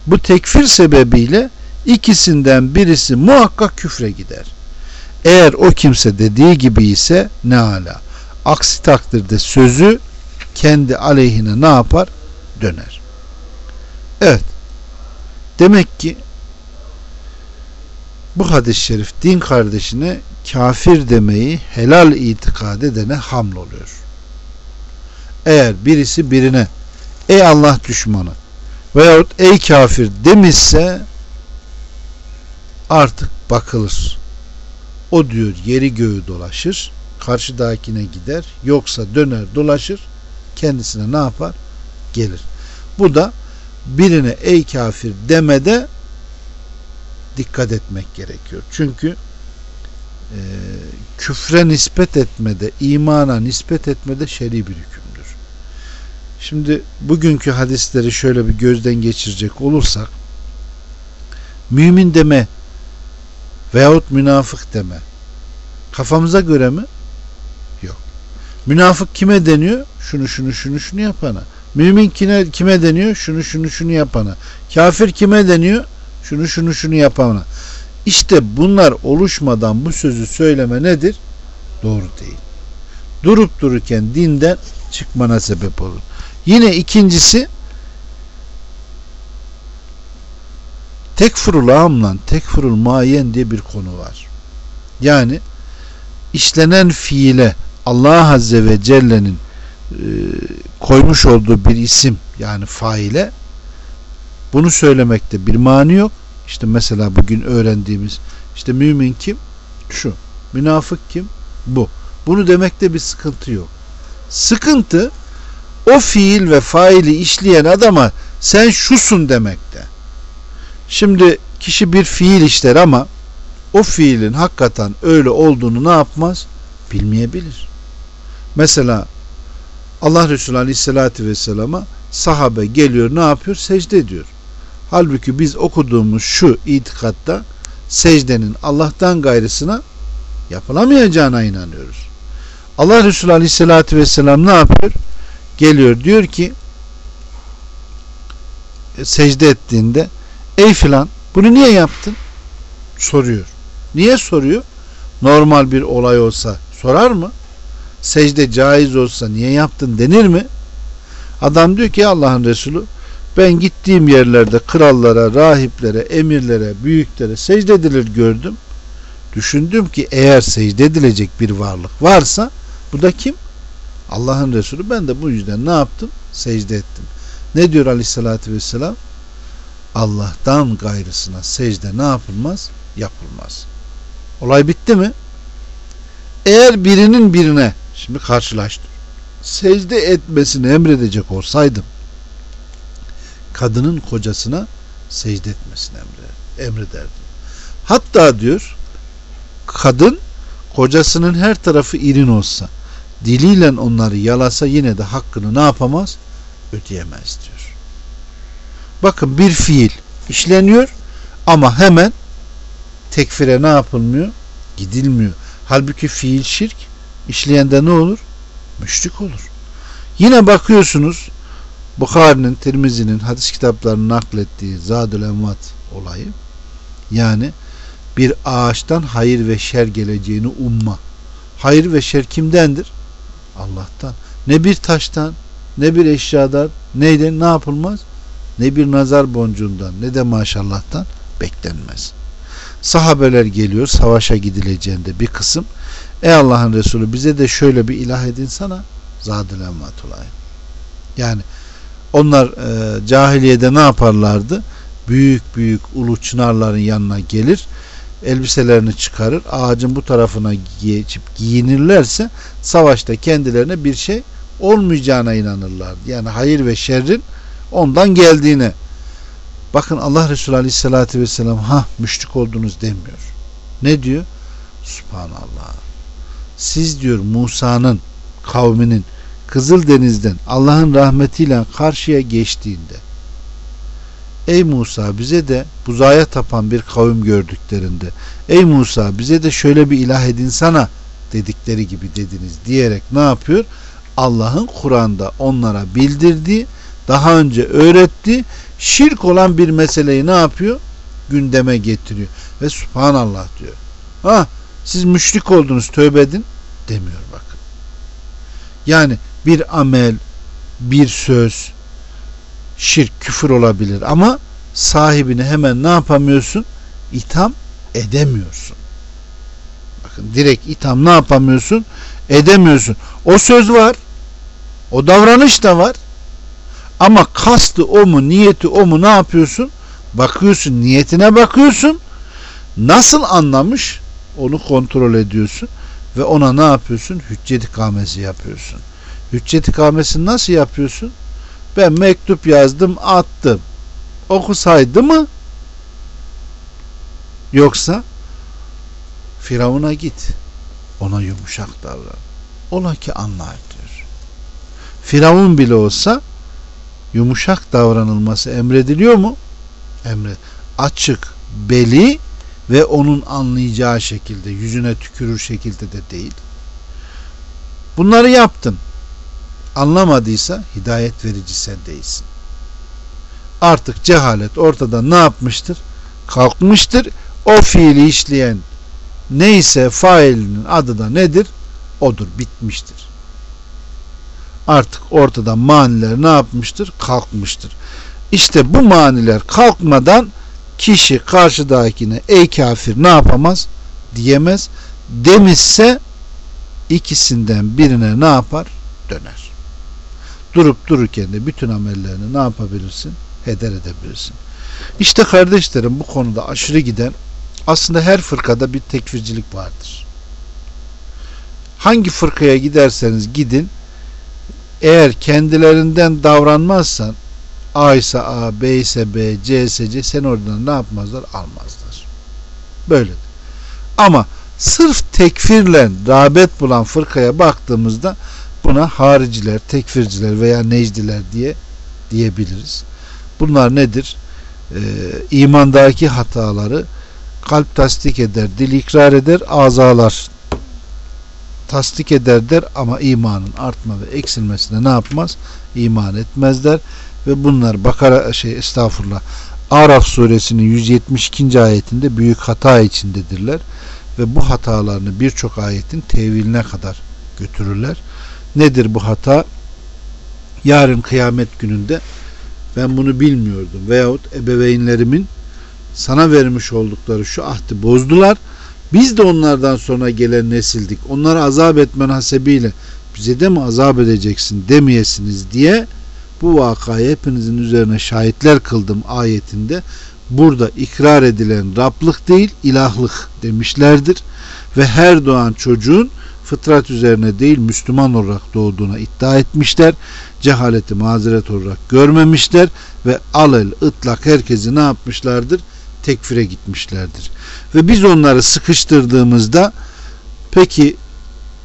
bu tekfir sebebiyle ikisinden birisi muhakkak küfre gider. Eğer o kimse dediği gibi ise ne ala. Aksi takdirde sözü kendi aleyhine ne yapar? Döner. Evet. Demek ki bu hadis-i şerif din kardeşine kafir demeyi helal itikad edene haml oluyor. Eğer birisi birine ey Allah düşmanı veyahut ey kafir demişse artık bakılır. O diyor yeri göğü dolaşır, karşıdakine gider, yoksa döner dolaşır, kendisine ne yapar? Gelir. Bu da birine ey kafir demede dikkat etmek gerekiyor. Çünkü e, küfre nispet etmede, imana nispet etmede şer'i bir hükümdür. Şimdi bugünkü hadisleri şöyle bir gözden geçirecek olursak mümin deme veyahut münafık deme kafamıza göre mi? Yok. Münafık kime deniyor? Şunu şunu şunu şunu yapana. Mümin kime, kime deniyor? Şunu şunu şunu yapana. Kafir kime deniyor? Şunu şunu şunu yapana. İşte bunlar oluşmadan bu sözü söyleme nedir? Doğru değil. Durup dururken dinden çıkmana sebep olur. Yine ikincisi tekfurul amlan tekfurul mayen diye bir konu var. Yani işlenen fiile Allah Azze ve Celle'nin e, koymuş olduğu bir isim yani faile bunu söylemekte bir mani yok. İşte mesela bugün öğrendiğimiz işte mümin kim? Şu. Münafık kim? Bu. Bunu demekte bir sıkıntı yok. Sıkıntı o fiil ve faili işleyen adama sen şusun demekte. Şimdi kişi bir fiil işler ama o fiilin hakikaten öyle olduğunu ne yapmaz? Bilmeyebilir. Mesela Allah Resulü Aleyhisselatü Vesselam'a sahabe geliyor ne yapıyor? Secde ediyor. Halbuki biz okuduğumuz şu itikatta secdenin Allah'tan gayrısına yapılamayacağına inanıyoruz. Allah Resulü Aleyhisselatü Vesselam ne yapıyor? Geliyor diyor ki e, secde ettiğinde ey filan bunu niye yaptın? Soruyor. Niye soruyor? Normal bir olay olsa sorar mı? Secde caiz olsa niye yaptın denir mi? Adam diyor ki Allah'ın Resulü ben gittiğim yerlerde krallara, rahiplere, emirlere, büyüklere secde edilir gördüm. Düşündüm ki eğer secde edilecek bir varlık varsa bu da kim? Allah'ın Resulü. Ben de bu yüzden ne yaptım? Secde ettim. Ne diyor aleyhissalatü vesselam? Allah'tan gayrısına secde ne yapılmaz? Yapılmaz. Olay bitti mi? Eğer birinin birine şimdi karşılaştım. Secde etmesini emredecek olsaydım kadının kocasına secde etmesini emre, emrederdim. Hatta diyor kadın kocasının her tarafı irin olsa diliyle onları yalasa yine de hakkını ne yapamaz? Ödeyemez diyor. Bakın bir fiil işleniyor ama hemen tekfire ne yapılmıyor? Gidilmiyor. Halbuki fiil şirk işleyende ne olur? Müşrik olur. Yine bakıyorsunuz Bukhari'nin, Tirmizi'nin hadis kitaplarını naklettiği Zadül Envat olayı yani bir ağaçtan hayır ve şer geleceğini umma. Hayır ve şer kimdendir? Allah'tan. Ne bir taştan, ne bir eşyadan, neyden ne yapılmaz? Ne bir nazar boncuğundan, ne de maşallahtan beklenmez. Sahabeler geliyor savaşa gidileceğinde bir kısım. Ey Allah'ın Resulü bize de şöyle bir ilah edin sana. Zadül Envat olayı. Yani onlar e, cahiliyede ne yaparlardı? Büyük büyük ulu çınarların yanına gelir, elbiselerini çıkarır, ağacın bu tarafına geçip giyinirlerse savaşta kendilerine bir şey olmayacağına inanırlardı. Yani hayır ve şerrin ondan geldiğine. Bakın Allah Resulü Aleyhisselatü Vesselam ha müşrik oldunuz demiyor. Ne diyor? Subhanallah. Siz diyor Musa'nın kavminin Kızıldeniz'den Allah'ın rahmetiyle karşıya geçtiğinde Ey Musa bize de buzaya tapan bir kavim gördüklerinde Ey Musa bize de şöyle bir ilah edinsana dedikleri gibi dediniz diyerek ne yapıyor? Allah'ın Kur'an'da onlara bildirdiği daha önce öğretti. Şirk olan bir meseleyi ne yapıyor? Gündeme getiriyor. Ve subhanallah diyor. Ha siz müşrik oldunuz tövbe edin demiyor bakın. Yani bir amel, bir söz şirk, küfür olabilir ama sahibini hemen ne yapamıyorsun? İtham edemiyorsun. Bakın direkt itham ne yapamıyorsun? Edemiyorsun. O söz var. O davranış da var. Ama kastı o mu, niyeti o mu ne yapıyorsun? Bakıyorsun, niyetine bakıyorsun. Nasıl anlamış? Onu kontrol ediyorsun ve ona ne yapıyorsun? Hüccet ikamesi yapıyorsun. Hüccet ikamesini nasıl yapıyorsun? Ben mektup yazdım, attım. Okusaydı mı? Yoksa Firavun'a git. Ona yumuşak davran. Ola ki anlar diyor. Firavun bile olsa yumuşak davranılması emrediliyor mu? Emret. Açık, beli ve onun anlayacağı şekilde, yüzüne tükürür şekilde de değil. Bunları yaptın. Anlamadıysa hidayet verici sen değilsin. Artık cehalet ortada ne yapmıştır? Kalkmıştır. O fiili işleyen neyse failinin adı da nedir? Odur, bitmiştir. Artık ortada maniler ne yapmıştır? Kalkmıştır. İşte bu maniler kalkmadan kişi karşıdakine ey kafir ne yapamaz? Diyemez. Demişse ikisinden birine ne yapar? Döner. Durup dururken de bütün amellerini ne yapabilirsin? Heder edebilirsin. İşte kardeşlerim bu konuda aşırı giden aslında her fırkada bir tekfircilik vardır. Hangi fırkaya giderseniz gidin eğer kendilerinden davranmazsan A ise A, B ise B, C ise C sen oradan ne yapmazlar? Almazlar. Böyle. Ama sırf tekfirle rağbet bulan fırkaya baktığımızda buna hariciler, tekfirciler veya necdiler diye diyebiliriz. Bunlar nedir? Ee, imandaki hataları kalp tasdik eder, dil ikrar eder, azalar tasdik eder der ama imanın artma ve eksilmesine ne yapmaz? İman etmezler ve bunlar Bakara şey estağfurullah Araf suresinin 172. ayetinde büyük hata içindedirler ve bu hatalarını birçok ayetin teviline kadar götürürler. Nedir bu hata? Yarın kıyamet gününde ben bunu bilmiyordum veyahut ebeveynlerimin sana vermiş oldukları şu ahdi bozdular. Biz de onlardan sonra gelen nesildik. Onları azap etmen hasebiyle bize de mi azap edeceksin demeyesiniz diye bu vakayı hepinizin üzerine şahitler kıldım ayetinde burada ikrar edilen Rablık değil ilahlık demişlerdir ve her doğan çocuğun fıtrat üzerine değil Müslüman olarak doğduğuna iddia etmişler. Cehaleti mazeret olarak görmemişler ve alel ıtlak herkesi ne yapmışlardır? Tekfire gitmişlerdir. Ve biz onları sıkıştırdığımızda peki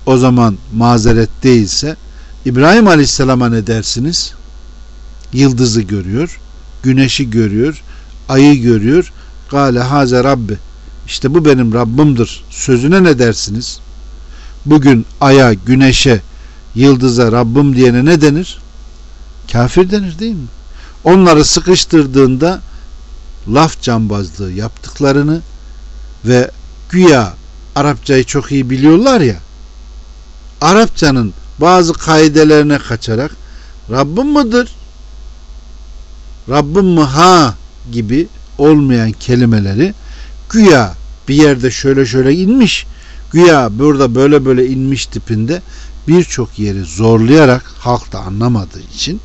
o zaman mazeret değilse İbrahim Aleyhisselam'a ne dersiniz? Yıldızı görüyor, güneşi görüyor, ayı görüyor. Gale haze Rabbi. İşte bu benim Rabbimdir. Sözüne ne dersiniz? Bugün aya, güneşe, yıldıza Rabbim diyene ne denir? Kafir denir değil mi? Onları sıkıştırdığında laf cambazlığı yaptıklarını ve güya Arapçayı çok iyi biliyorlar ya Arapçanın bazı kaidelerine kaçarak Rabbim mıdır? Rabbim mi ha gibi olmayan kelimeleri güya bir yerde şöyle şöyle inmiş güya burada böyle böyle inmiş tipinde birçok yeri zorlayarak halk da anlamadığı için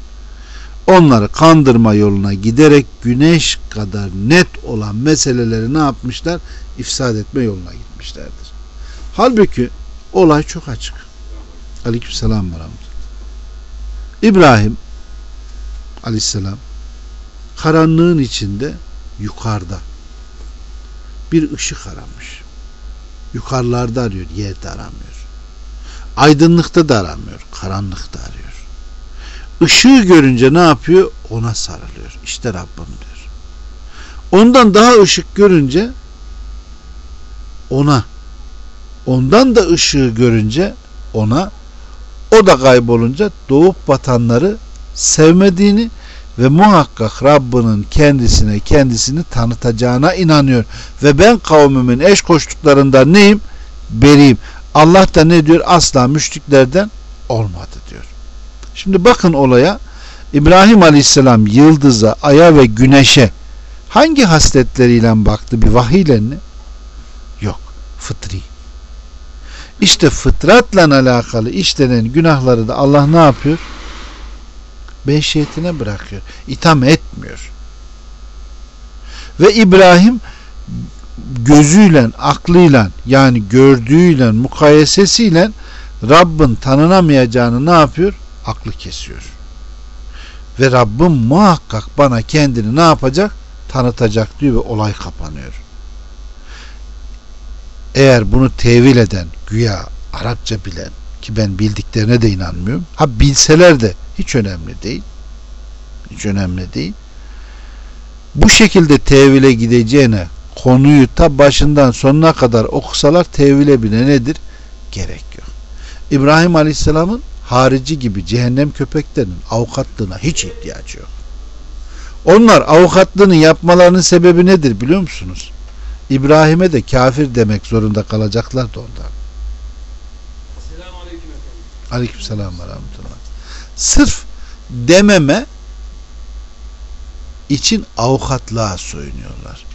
onları kandırma yoluna giderek güneş kadar net olan meseleleri ne yapmışlar? İfsad etme yoluna gitmişlerdir. Halbuki olay çok açık. Aleykümselam ve İbrahim aleyhisselam karanlığın içinde yukarıda bir ışık aramış. Yukarılarda arıyor, yerde aramıyor. Aydınlıkta da aramıyor, karanlıkta arıyor. Işığı görünce ne yapıyor? Ona sarılıyor. İşte Rabbim diyor. Ondan daha ışık görünce ona ondan da ışığı görünce ona o da kaybolunca doğup batanları sevmediğini ve muhakkak Rabbinin kendisine kendisini tanıtacağına inanıyor. Ve ben kavmimin eş koştuklarından neyim? Beriyim. Allah da ne diyor? Asla müşriklerden olmadı diyor. Şimdi bakın olaya. İbrahim Aleyhisselam yıldıza, aya ve güneşe hangi hasletleriyle baktı? Bir vahiyle mi? Yok. Fıtri. İşte fıtratla alakalı işlenen günahları da Allah ne yapıyor? Beşiyetine bırakıyor. İtham etmiyor. Ve İbrahim gözüyle, aklıyla yani gördüğüyle, mukayesesiyle Rabbin tanınamayacağını ne yapıyor? Aklı kesiyor. Ve Rabbim muhakkak bana kendini ne yapacak? Tanıtacak diyor ve olay kapanıyor. Eğer bunu tevil eden, güya Arapça bilen ki ben bildiklerine de inanmıyorum. Ha bilseler de hiç önemli değil. Hiç önemli değil. Bu şekilde tevile gideceğine konuyu ta başından sonuna kadar okusalar tevile bile nedir? Gerek yok. İbrahim Aleyhisselam'ın harici gibi cehennem köpeklerinin avukatlığına hiç ihtiyacı yok. Onlar avukatlığını yapmalarının sebebi nedir biliyor musunuz? İbrahim'e de kafir demek zorunda kalacaklar da ondan. Aleyküm selam ve rahmetullah. Sırf dememe için avukatlığa soyunuyorlar.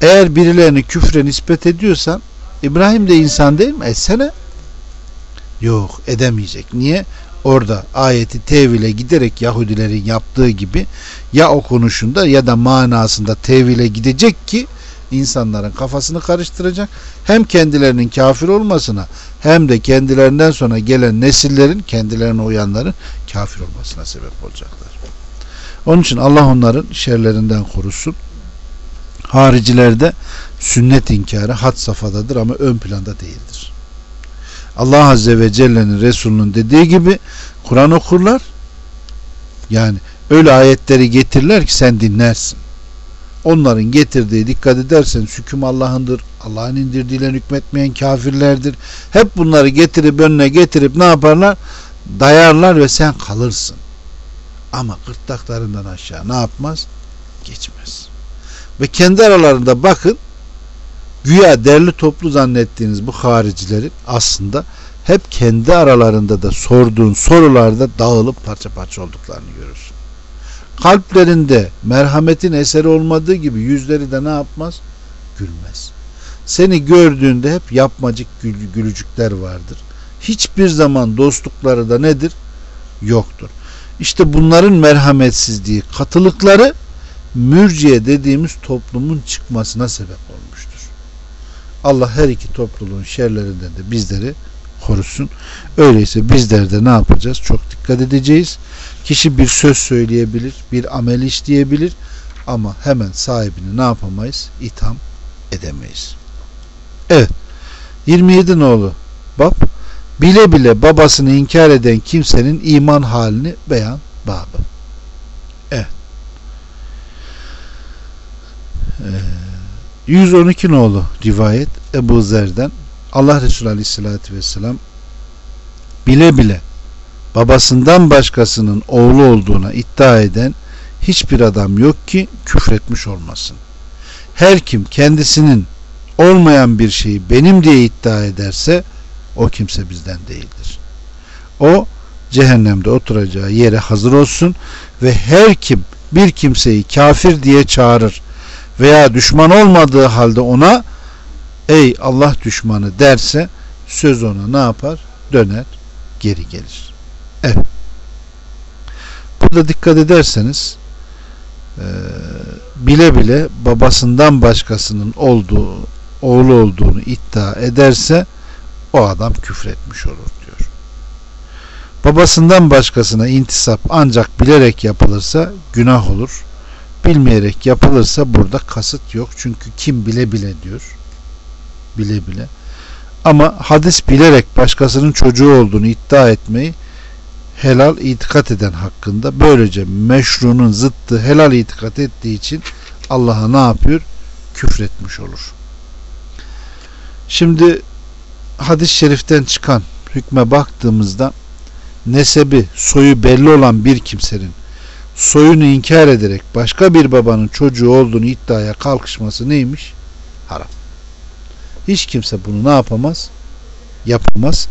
Eğer birilerini küfre nispet ediyorsan İbrahim de insan değil mi? Etsene. Yok edemeyecek. Niye? Orada ayeti tevile giderek Yahudilerin yaptığı gibi ya o konuşunda ya da manasında tevile gidecek ki insanların kafasını karıştıracak. Hem kendilerinin kafir olmasına hem de kendilerinden sonra gelen nesillerin kendilerine uyanların kafir olmasına sebep olacaklar. Onun için Allah onların şerlerinden korusun. Haricilerde sünnet inkarı had safhadadır ama ön planda değildir. Allah Azze ve Celle'nin Resulünün dediği gibi Kur'an okurlar. Yani öyle ayetleri getirirler ki sen dinlersin. Onların getirdiği dikkat edersen hüküm Allah'ındır. Allah'ın indirdiğiyle hükmetmeyen kafirlerdir. Hep bunları getirip önüne getirip ne yaparlar? Dayarlar ve sen kalırsın. Ama gırtlaklarından aşağı ne yapmaz? Geçmez. Ve kendi aralarında bakın güya derli toplu zannettiğiniz bu haricilerin aslında hep kendi aralarında da sorduğun sorularda dağılıp parça parça olduklarını görürsün. Kalplerinde merhametin eseri olmadığı gibi yüzleri de ne yapmaz? Gülmez. Seni gördüğünde hep yapmacık gül, gülücükler vardır. Hiçbir zaman dostlukları da nedir? Yoktur. İşte bunların merhametsizliği, katılıkları mürciye dediğimiz toplumun çıkmasına sebep olmuştur. Allah her iki topluluğun şerlerinden de bizleri korusun. Öyleyse bizler de ne yapacağız? Çok dikkat edeceğiz. Kişi bir söz söyleyebilir, bir amel işleyebilir ama hemen sahibini ne yapamayız? İtham edemeyiz. Evet. 27 nolu bab bile bile babasını inkar eden kimsenin iman halini beyan babı. Evet. Ee, 112 nolu rivayet Ebu Zer'den Allah Resulü Aleyhisselatü Vesselam bile bile babasından başkasının oğlu olduğuna iddia eden hiçbir adam yok ki küfretmiş olmasın. Her kim kendisinin olmayan bir şeyi benim diye iddia ederse o kimse bizden değildir. O cehennemde oturacağı yere hazır olsun ve her kim bir kimseyi kafir diye çağırır veya düşman olmadığı halde ona ey Allah düşmanı derse söz ona ne yapar? Döner geri gelir. Evet. Burada dikkat ederseniz e, bile bile babasından başkasının olduğu oğlu olduğunu iddia ederse o adam küfretmiş olur diyor. Babasından başkasına intisap ancak bilerek yapılırsa günah olur. Bilmeyerek yapılırsa burada kasıt yok. Çünkü kim bile bile diyor. Bile bile. Ama hadis bilerek başkasının çocuğu olduğunu iddia etmeyi helal itikat eden hakkında böylece meşrunun zıttı helal itikat ettiği için Allah'a ne yapıyor? Küfretmiş olur. Şimdi hadis-i şeriften çıkan hükme baktığımızda nesebi, soyu belli olan bir kimsenin soyunu inkar ederek başka bir babanın çocuğu olduğunu iddiaya kalkışması neymiş? Haram. Hiç kimse bunu ne yapamaz? Yapamaz.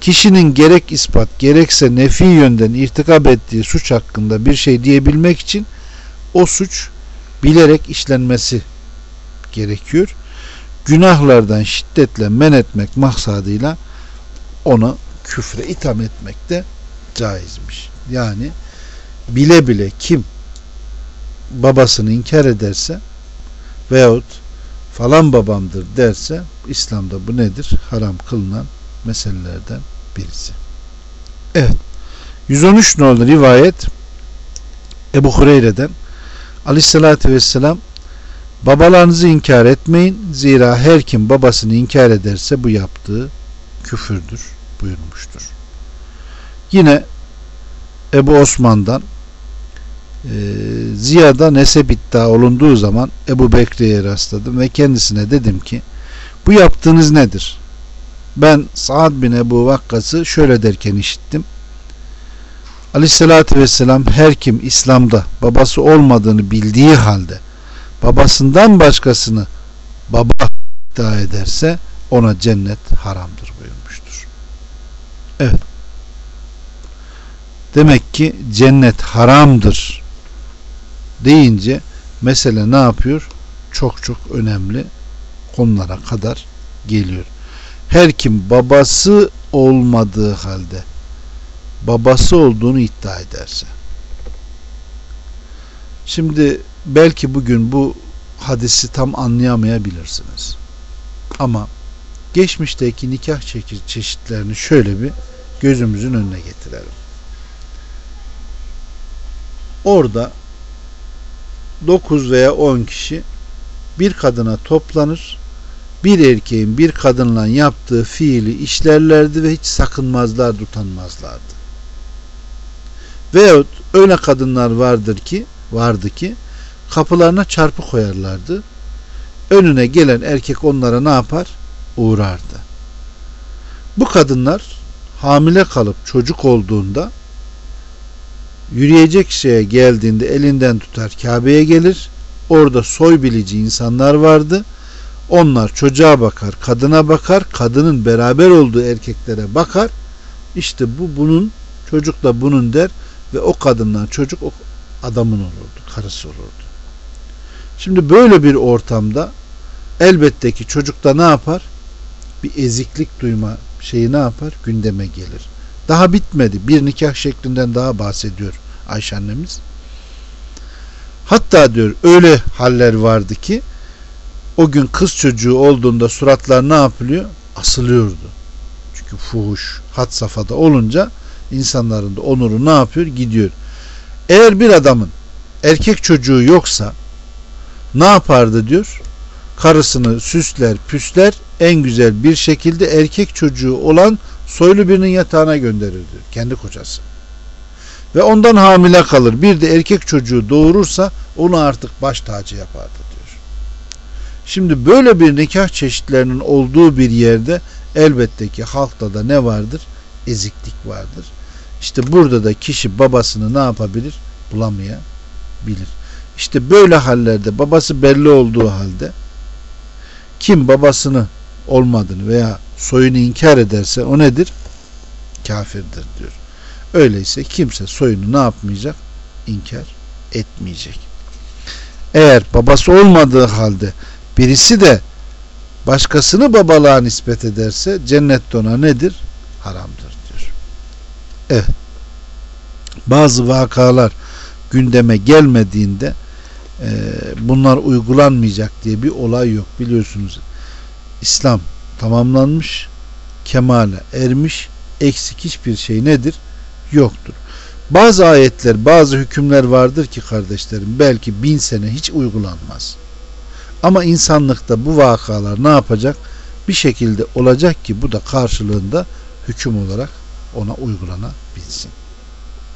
Kişinin gerek ispat gerekse nefi yönden irtikab ettiği suç hakkında bir şey diyebilmek için o suç bilerek işlenmesi gerekiyor. Günahlardan şiddetle men etmek maksadıyla onu küfre itham etmek de caizmiş. Yani bile bile kim babasını inkar ederse veyahut falan babamdır derse İslam'da bu nedir? Haram kılınan meselelerden birisi. Evet. 113 nolu rivayet Ebu Hureyre'den Aleyhisselatü Vesselam babalarınızı inkar etmeyin zira her kim babasını inkar ederse bu yaptığı küfürdür buyurmuştur. Yine Ebu Osman'dan e, Ziya'da nesep iddia olunduğu zaman Ebu Bekri'ye rastladım ve kendisine dedim ki bu yaptığınız nedir? Ben Saad bin Ebu Vakkas'ı şöyle derken işittim. Aleyhissalatü vesselam her kim İslam'da babası olmadığını bildiği halde babasından başkasını baba iddia ederse ona cennet haramdır buyurmuştur. Evet. Demek ki cennet haramdır deyince mesele ne yapıyor? Çok çok önemli konulara kadar geliyor. Her kim babası olmadığı halde babası olduğunu iddia ederse. Şimdi belki bugün bu hadisi tam anlayamayabilirsiniz. Ama geçmişteki nikah çeşitlerini şöyle bir gözümüzün önüne getirelim. Orada 9 veya 10 kişi bir kadına toplanır. Bir erkeğin bir kadınla yaptığı fiili işlerlerdi ve hiç sakınmazlar, utanmazlardı. Veyahut öyle kadınlar vardır ki, vardı ki kapılarına çarpı koyarlardı. Önüne gelen erkek onlara ne yapar? Uğrardı. Bu kadınlar hamile kalıp çocuk olduğunda yürüyecek şeye geldiğinde elinden tutar Kabe'ye gelir. Orada soy bilici insanlar vardı. Onlar çocuğa bakar, kadına bakar, kadının beraber olduğu erkeklere bakar. İşte bu bunun, çocuk da bunun der ve o kadından çocuk o adamın olurdu, karısı olurdu. Şimdi böyle bir ortamda elbette ki çocukta ne yapar? Bir eziklik duyma şeyi ne yapar? Gündeme gelir. Daha bitmedi. Bir nikah şeklinden daha bahsediyor Ayşe annemiz. Hatta diyor öyle haller vardı ki o gün kız çocuğu olduğunda suratlar ne yapılıyor? Asılıyordu. Çünkü fuhuş had safhada olunca insanların da onuru ne yapıyor? Gidiyor. Eğer bir adamın erkek çocuğu yoksa ne yapardı diyor? Karısını süsler, püsler en güzel bir şekilde erkek çocuğu olan soylu birinin yatağına gönderir diyor. Kendi kocası. Ve ondan hamile kalır. Bir de erkek çocuğu doğurursa onu artık baş tacı yapardı diyor. Şimdi böyle bir nikah çeşitlerinin olduğu bir yerde elbette ki halkta da ne vardır? Eziklik vardır. İşte burada da kişi babasını ne yapabilir? Bulamayabilir. İşte böyle hallerde babası belli olduğu halde kim babasını olmadığını veya soyunu inkar ederse o nedir? Kafirdir diyor. Öyleyse kimse soyunu ne yapmayacak? İnkar etmeyecek. Eğer babası olmadığı halde birisi de başkasını babalığa nispet ederse cennette ona nedir? Haramdır diyor. Evet. Bazı vakalar gündeme gelmediğinde e, bunlar uygulanmayacak diye bir olay yok. Biliyorsunuz İslam tamamlanmış, kemale ermiş, eksik hiçbir şey nedir? Yoktur. Bazı ayetler, bazı hükümler vardır ki kardeşlerim belki bin sene hiç uygulanmaz. Ama insanlıkta bu vakalar ne yapacak? Bir şekilde olacak ki bu da karşılığında hüküm olarak ona uygulanabilsin.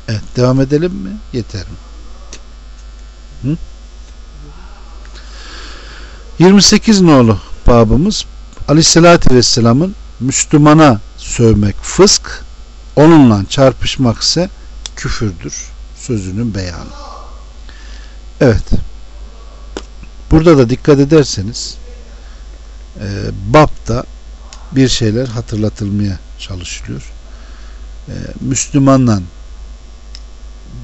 Evet devam edelim mi? Yeter mi? Hı? 28 nolu babımız Aleyhisselatü Vesselam'ın Müslümana sövmek fısk, onunla çarpışmak ise küfürdür sözünün beyanı. Evet. Burada da dikkat ederseniz e, BAP'ta bir şeyler hatırlatılmaya çalışılıyor. E, Müslümanla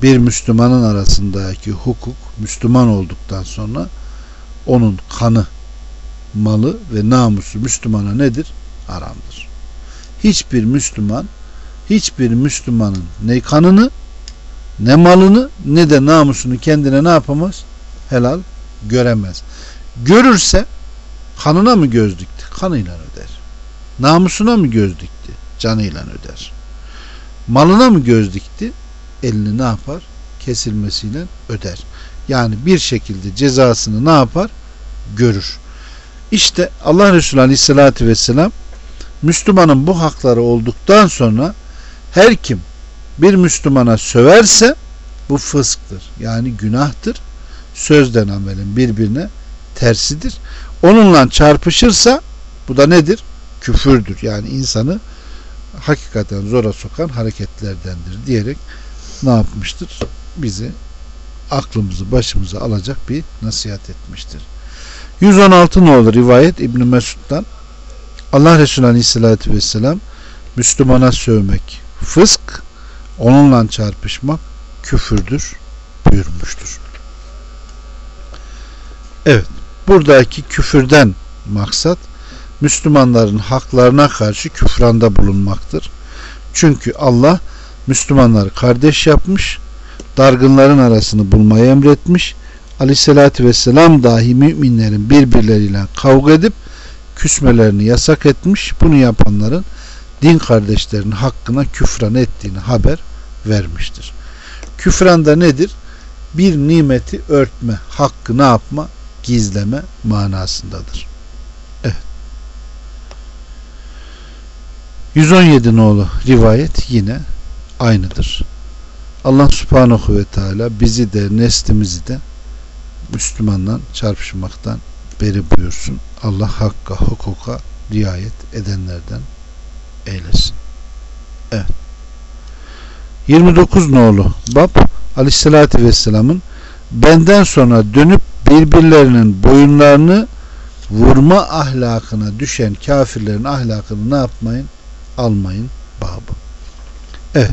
bir Müslümanın arasındaki hukuk Müslüman olduktan sonra onun kanı, malı ve namusu Müslümana nedir? Haramdır. Hiçbir Müslüman hiçbir Müslümanın ne kanını ne malını ne de namusunu kendine ne yapamaz? Helal göremez. Görürse kanına mı göz dikti? Kanıyla öder. Namusuna mı göz dikti? Canıyla öder. Malına mı göz dikti? Elini ne yapar? Kesilmesiyle öder. Yani bir şekilde cezasını ne yapar? Görür. İşte Allah Resulü Aleyhisselatü Vesselam Müslümanın bu hakları olduktan sonra her kim bir Müslümana söverse bu fısktır. Yani günahtır. Sözden amelin birbirine tersidir. Onunla çarpışırsa bu da nedir? Küfürdür. Yani insanı hakikaten zora sokan hareketlerdendir diyerek ne yapmıştır? Bizi aklımızı başımıza alacak bir nasihat etmiştir. 116 ne olur rivayet İbn Mesud'dan Allah Resulü Aleyhisselatü Vesselam Müslümana sövmek fısk, onunla çarpışmak küfürdür buyurmuştur. Evet, buradaki küfürden maksat Müslümanların haklarına karşı küfranda bulunmaktır. Çünkü Allah Müslümanları kardeş yapmış, dargınların arasını bulmayı emretmiş. Aleyhissalatü vesselam dahi müminlerin birbirleriyle kavga edip küsmelerini yasak etmiş. Bunu yapanların din kardeşlerinin hakkına küfran ettiğini haber vermiştir. Küfran da nedir? Bir nimeti örtme, hakkı ne yapma? Gizleme manasındadır. Evet. 117 nolu rivayet yine aynıdır. Allah subhanahu ve teala bizi de neslimizi de Müslümanla çarpışmaktan beri buyursun. Allah hakka, hukuka riayet edenlerden eylesin. Evet. 29 nolu bab Aleyhisselatü Vesselam'ın benden sonra dönüp birbirlerinin boyunlarını vurma ahlakına düşen kafirlerin ahlakını ne yapmayın? Almayın babı. Evet.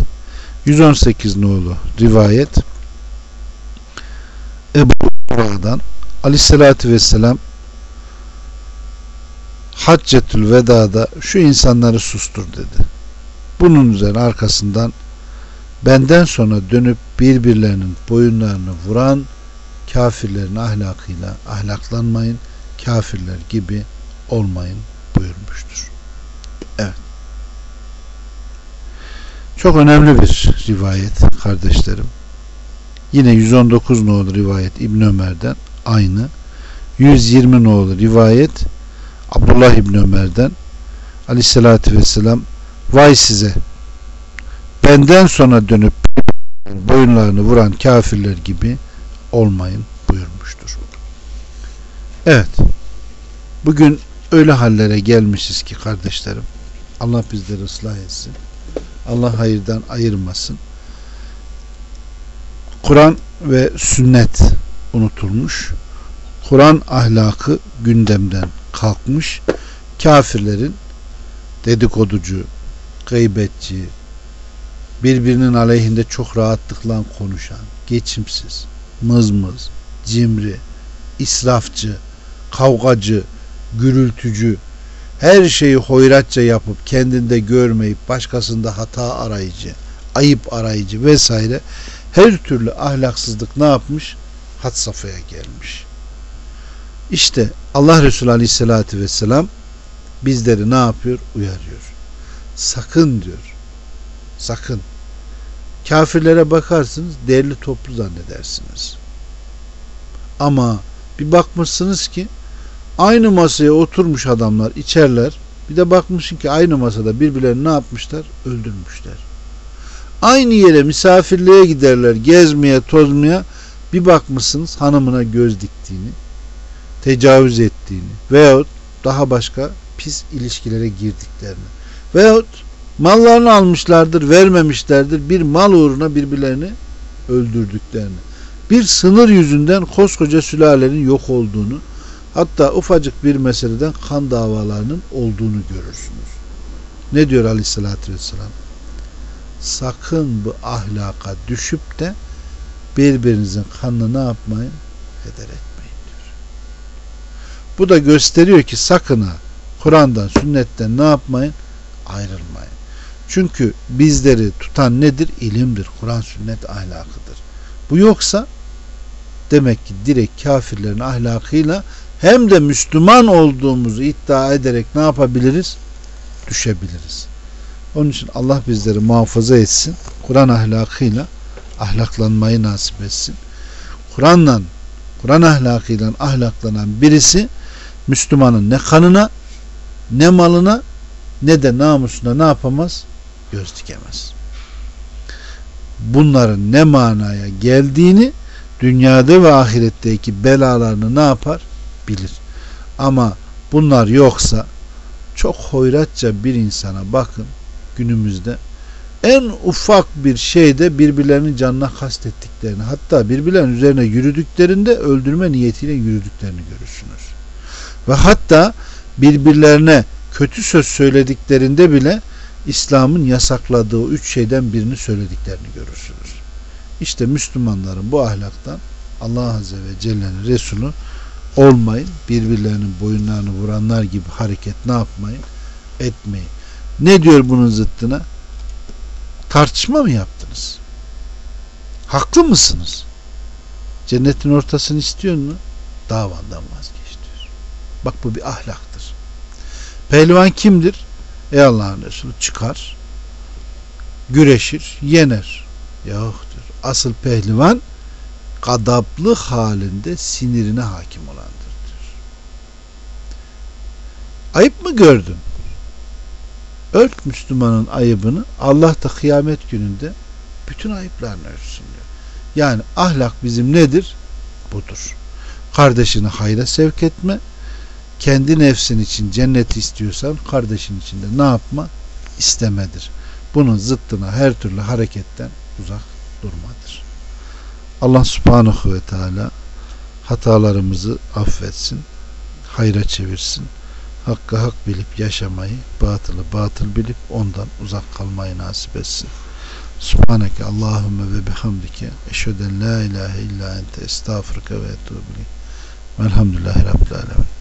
118 nolu rivayet Ebu Hura'dan Aleyhisselatü Vesselam Haccetül Veda'da şu insanları sustur dedi. Bunun üzerine arkasından benden sonra dönüp birbirlerinin boyunlarını vuran kafirlerin ahlakıyla ahlaklanmayın, kafirler gibi olmayın buyurmuştur. Evet. Çok önemli bir rivayet kardeşlerim. Yine 119 nolu rivayet İbn Ömer'den aynı. 120 nolu rivayet Abdullah İbni Ömer'den aleyhissalatü vesselam vay size benden sonra dönüp boyunlarını vuran kafirler gibi olmayın buyurmuştur. Evet. Bugün öyle hallere gelmişiz ki kardeşlerim. Allah bizleri ıslah etsin. Allah hayırdan ayırmasın. Kur'an ve sünnet unutulmuş. Kur'an ahlakı gündemden kalkmış. Kafirlerin dedikoducu, gıybetçi, birbirinin aleyhinde çok rahatlıkla konuşan, geçimsiz, mızmız, cimri, israfçı, kavgacı, gürültücü, her şeyi hoyratça yapıp kendinde görmeyip başkasında hata arayıcı, ayıp arayıcı vesaire her türlü ahlaksızlık ne yapmış? Had safhaya gelmiş. İşte Allah Resulü Aleyhisselatü Vesselam bizleri ne yapıyor? Uyarıyor. Sakın diyor. Sakın. Kafirlere bakarsınız değerli toplu zannedersiniz. Ama bir bakmışsınız ki aynı masaya oturmuş adamlar içerler. Bir de bakmışsın ki aynı masada birbirlerini ne yapmışlar? Öldürmüşler. Aynı yere misafirliğe giderler, gezmeye, tozmaya. Bir bakmışsınız hanımına göz diktiğini, tecavüz ettiğini veyahut daha başka pis ilişkilere girdiklerini veyahut mallarını almışlardır, vermemişlerdir. Bir mal uğruna birbirlerini öldürdüklerini, bir sınır yüzünden koskoca sülalenin yok olduğunu, hatta ufacık bir meseleden kan davalarının olduğunu görürsünüz. Ne diyor aleyhissalatü vesselam? Sakın bu ahlaka düşüp de birbirinizin kanını ne yapmayın? Heder etmeyin diyor. Bu da gösteriyor ki sakın ha Kur'an'dan, sünnetten ne yapmayın? Ayrılmayın. Çünkü bizleri tutan nedir? İlimdir. Kur'an, sünnet ahlakıdır. Bu yoksa demek ki direkt kafirlerin ahlakıyla hem de Müslüman olduğumuzu iddia ederek ne yapabiliriz? Düşebiliriz. Onun için Allah bizleri muhafaza etsin. Kur'an ahlakıyla ahlaklanmayı nasip etsin. Kur'an'la Kur'an ahlakıyla ahlaklanan birisi Müslümanın ne kanına ne malına ne de namusuna ne yapamaz? Göz dikemez. Bunların ne manaya geldiğini dünyada ve ahiretteki belalarını ne yapar? Bilir. Ama bunlar yoksa çok hoyratça bir insana bakın günümüzde en ufak bir şeyde birbirlerinin canına kastettiklerini hatta birbirlerinin üzerine yürüdüklerinde öldürme niyetiyle yürüdüklerini görürsünüz. Ve hatta birbirlerine kötü söz söylediklerinde bile İslam'ın yasakladığı üç şeyden birini söylediklerini görürsünüz. İşte Müslümanların bu ahlaktan Allah Azze ve Celle'nin Resulü olmayın. Birbirlerinin boyunlarını vuranlar gibi hareket ne yapmayın? Etmeyin. Ne diyor bunun zıttına? Tartışma mı yaptınız? Haklı mısınız? Cennetin ortasını istiyor mu? Davandan vazgeç diyor. Bak bu bir ahlaktır. Pehlivan kimdir? Ey Allah'ın Resulü çıkar, güreşir, yener. Yoktur. Asıl pehlivan gadaplı halinde sinirine hakim olandır diyor. Ayıp mı gördün? Ört Müslümanın ayıbını Allah da kıyamet gününde bütün ayıplarını örtsün diyor. Yani ahlak bizim nedir? Budur. Kardeşini hayra sevk etme, kendi nefsin için cennet istiyorsan kardeşin için de ne yapma? istemedir. Bunun zıttına her türlü hareketten uzak durmadır. Allah subhanahu ve teala hatalarımızı affetsin, hayra çevirsin, hakkı hak bilip yaşamayı, batılı batıl bilip ondan uzak kalmayı nasip etsin. Subhaneke Allahümme ve bihamdike eşheden la ilahe illa ente estağfurke ve etubu Velhamdülillahi Rabbil Alemin.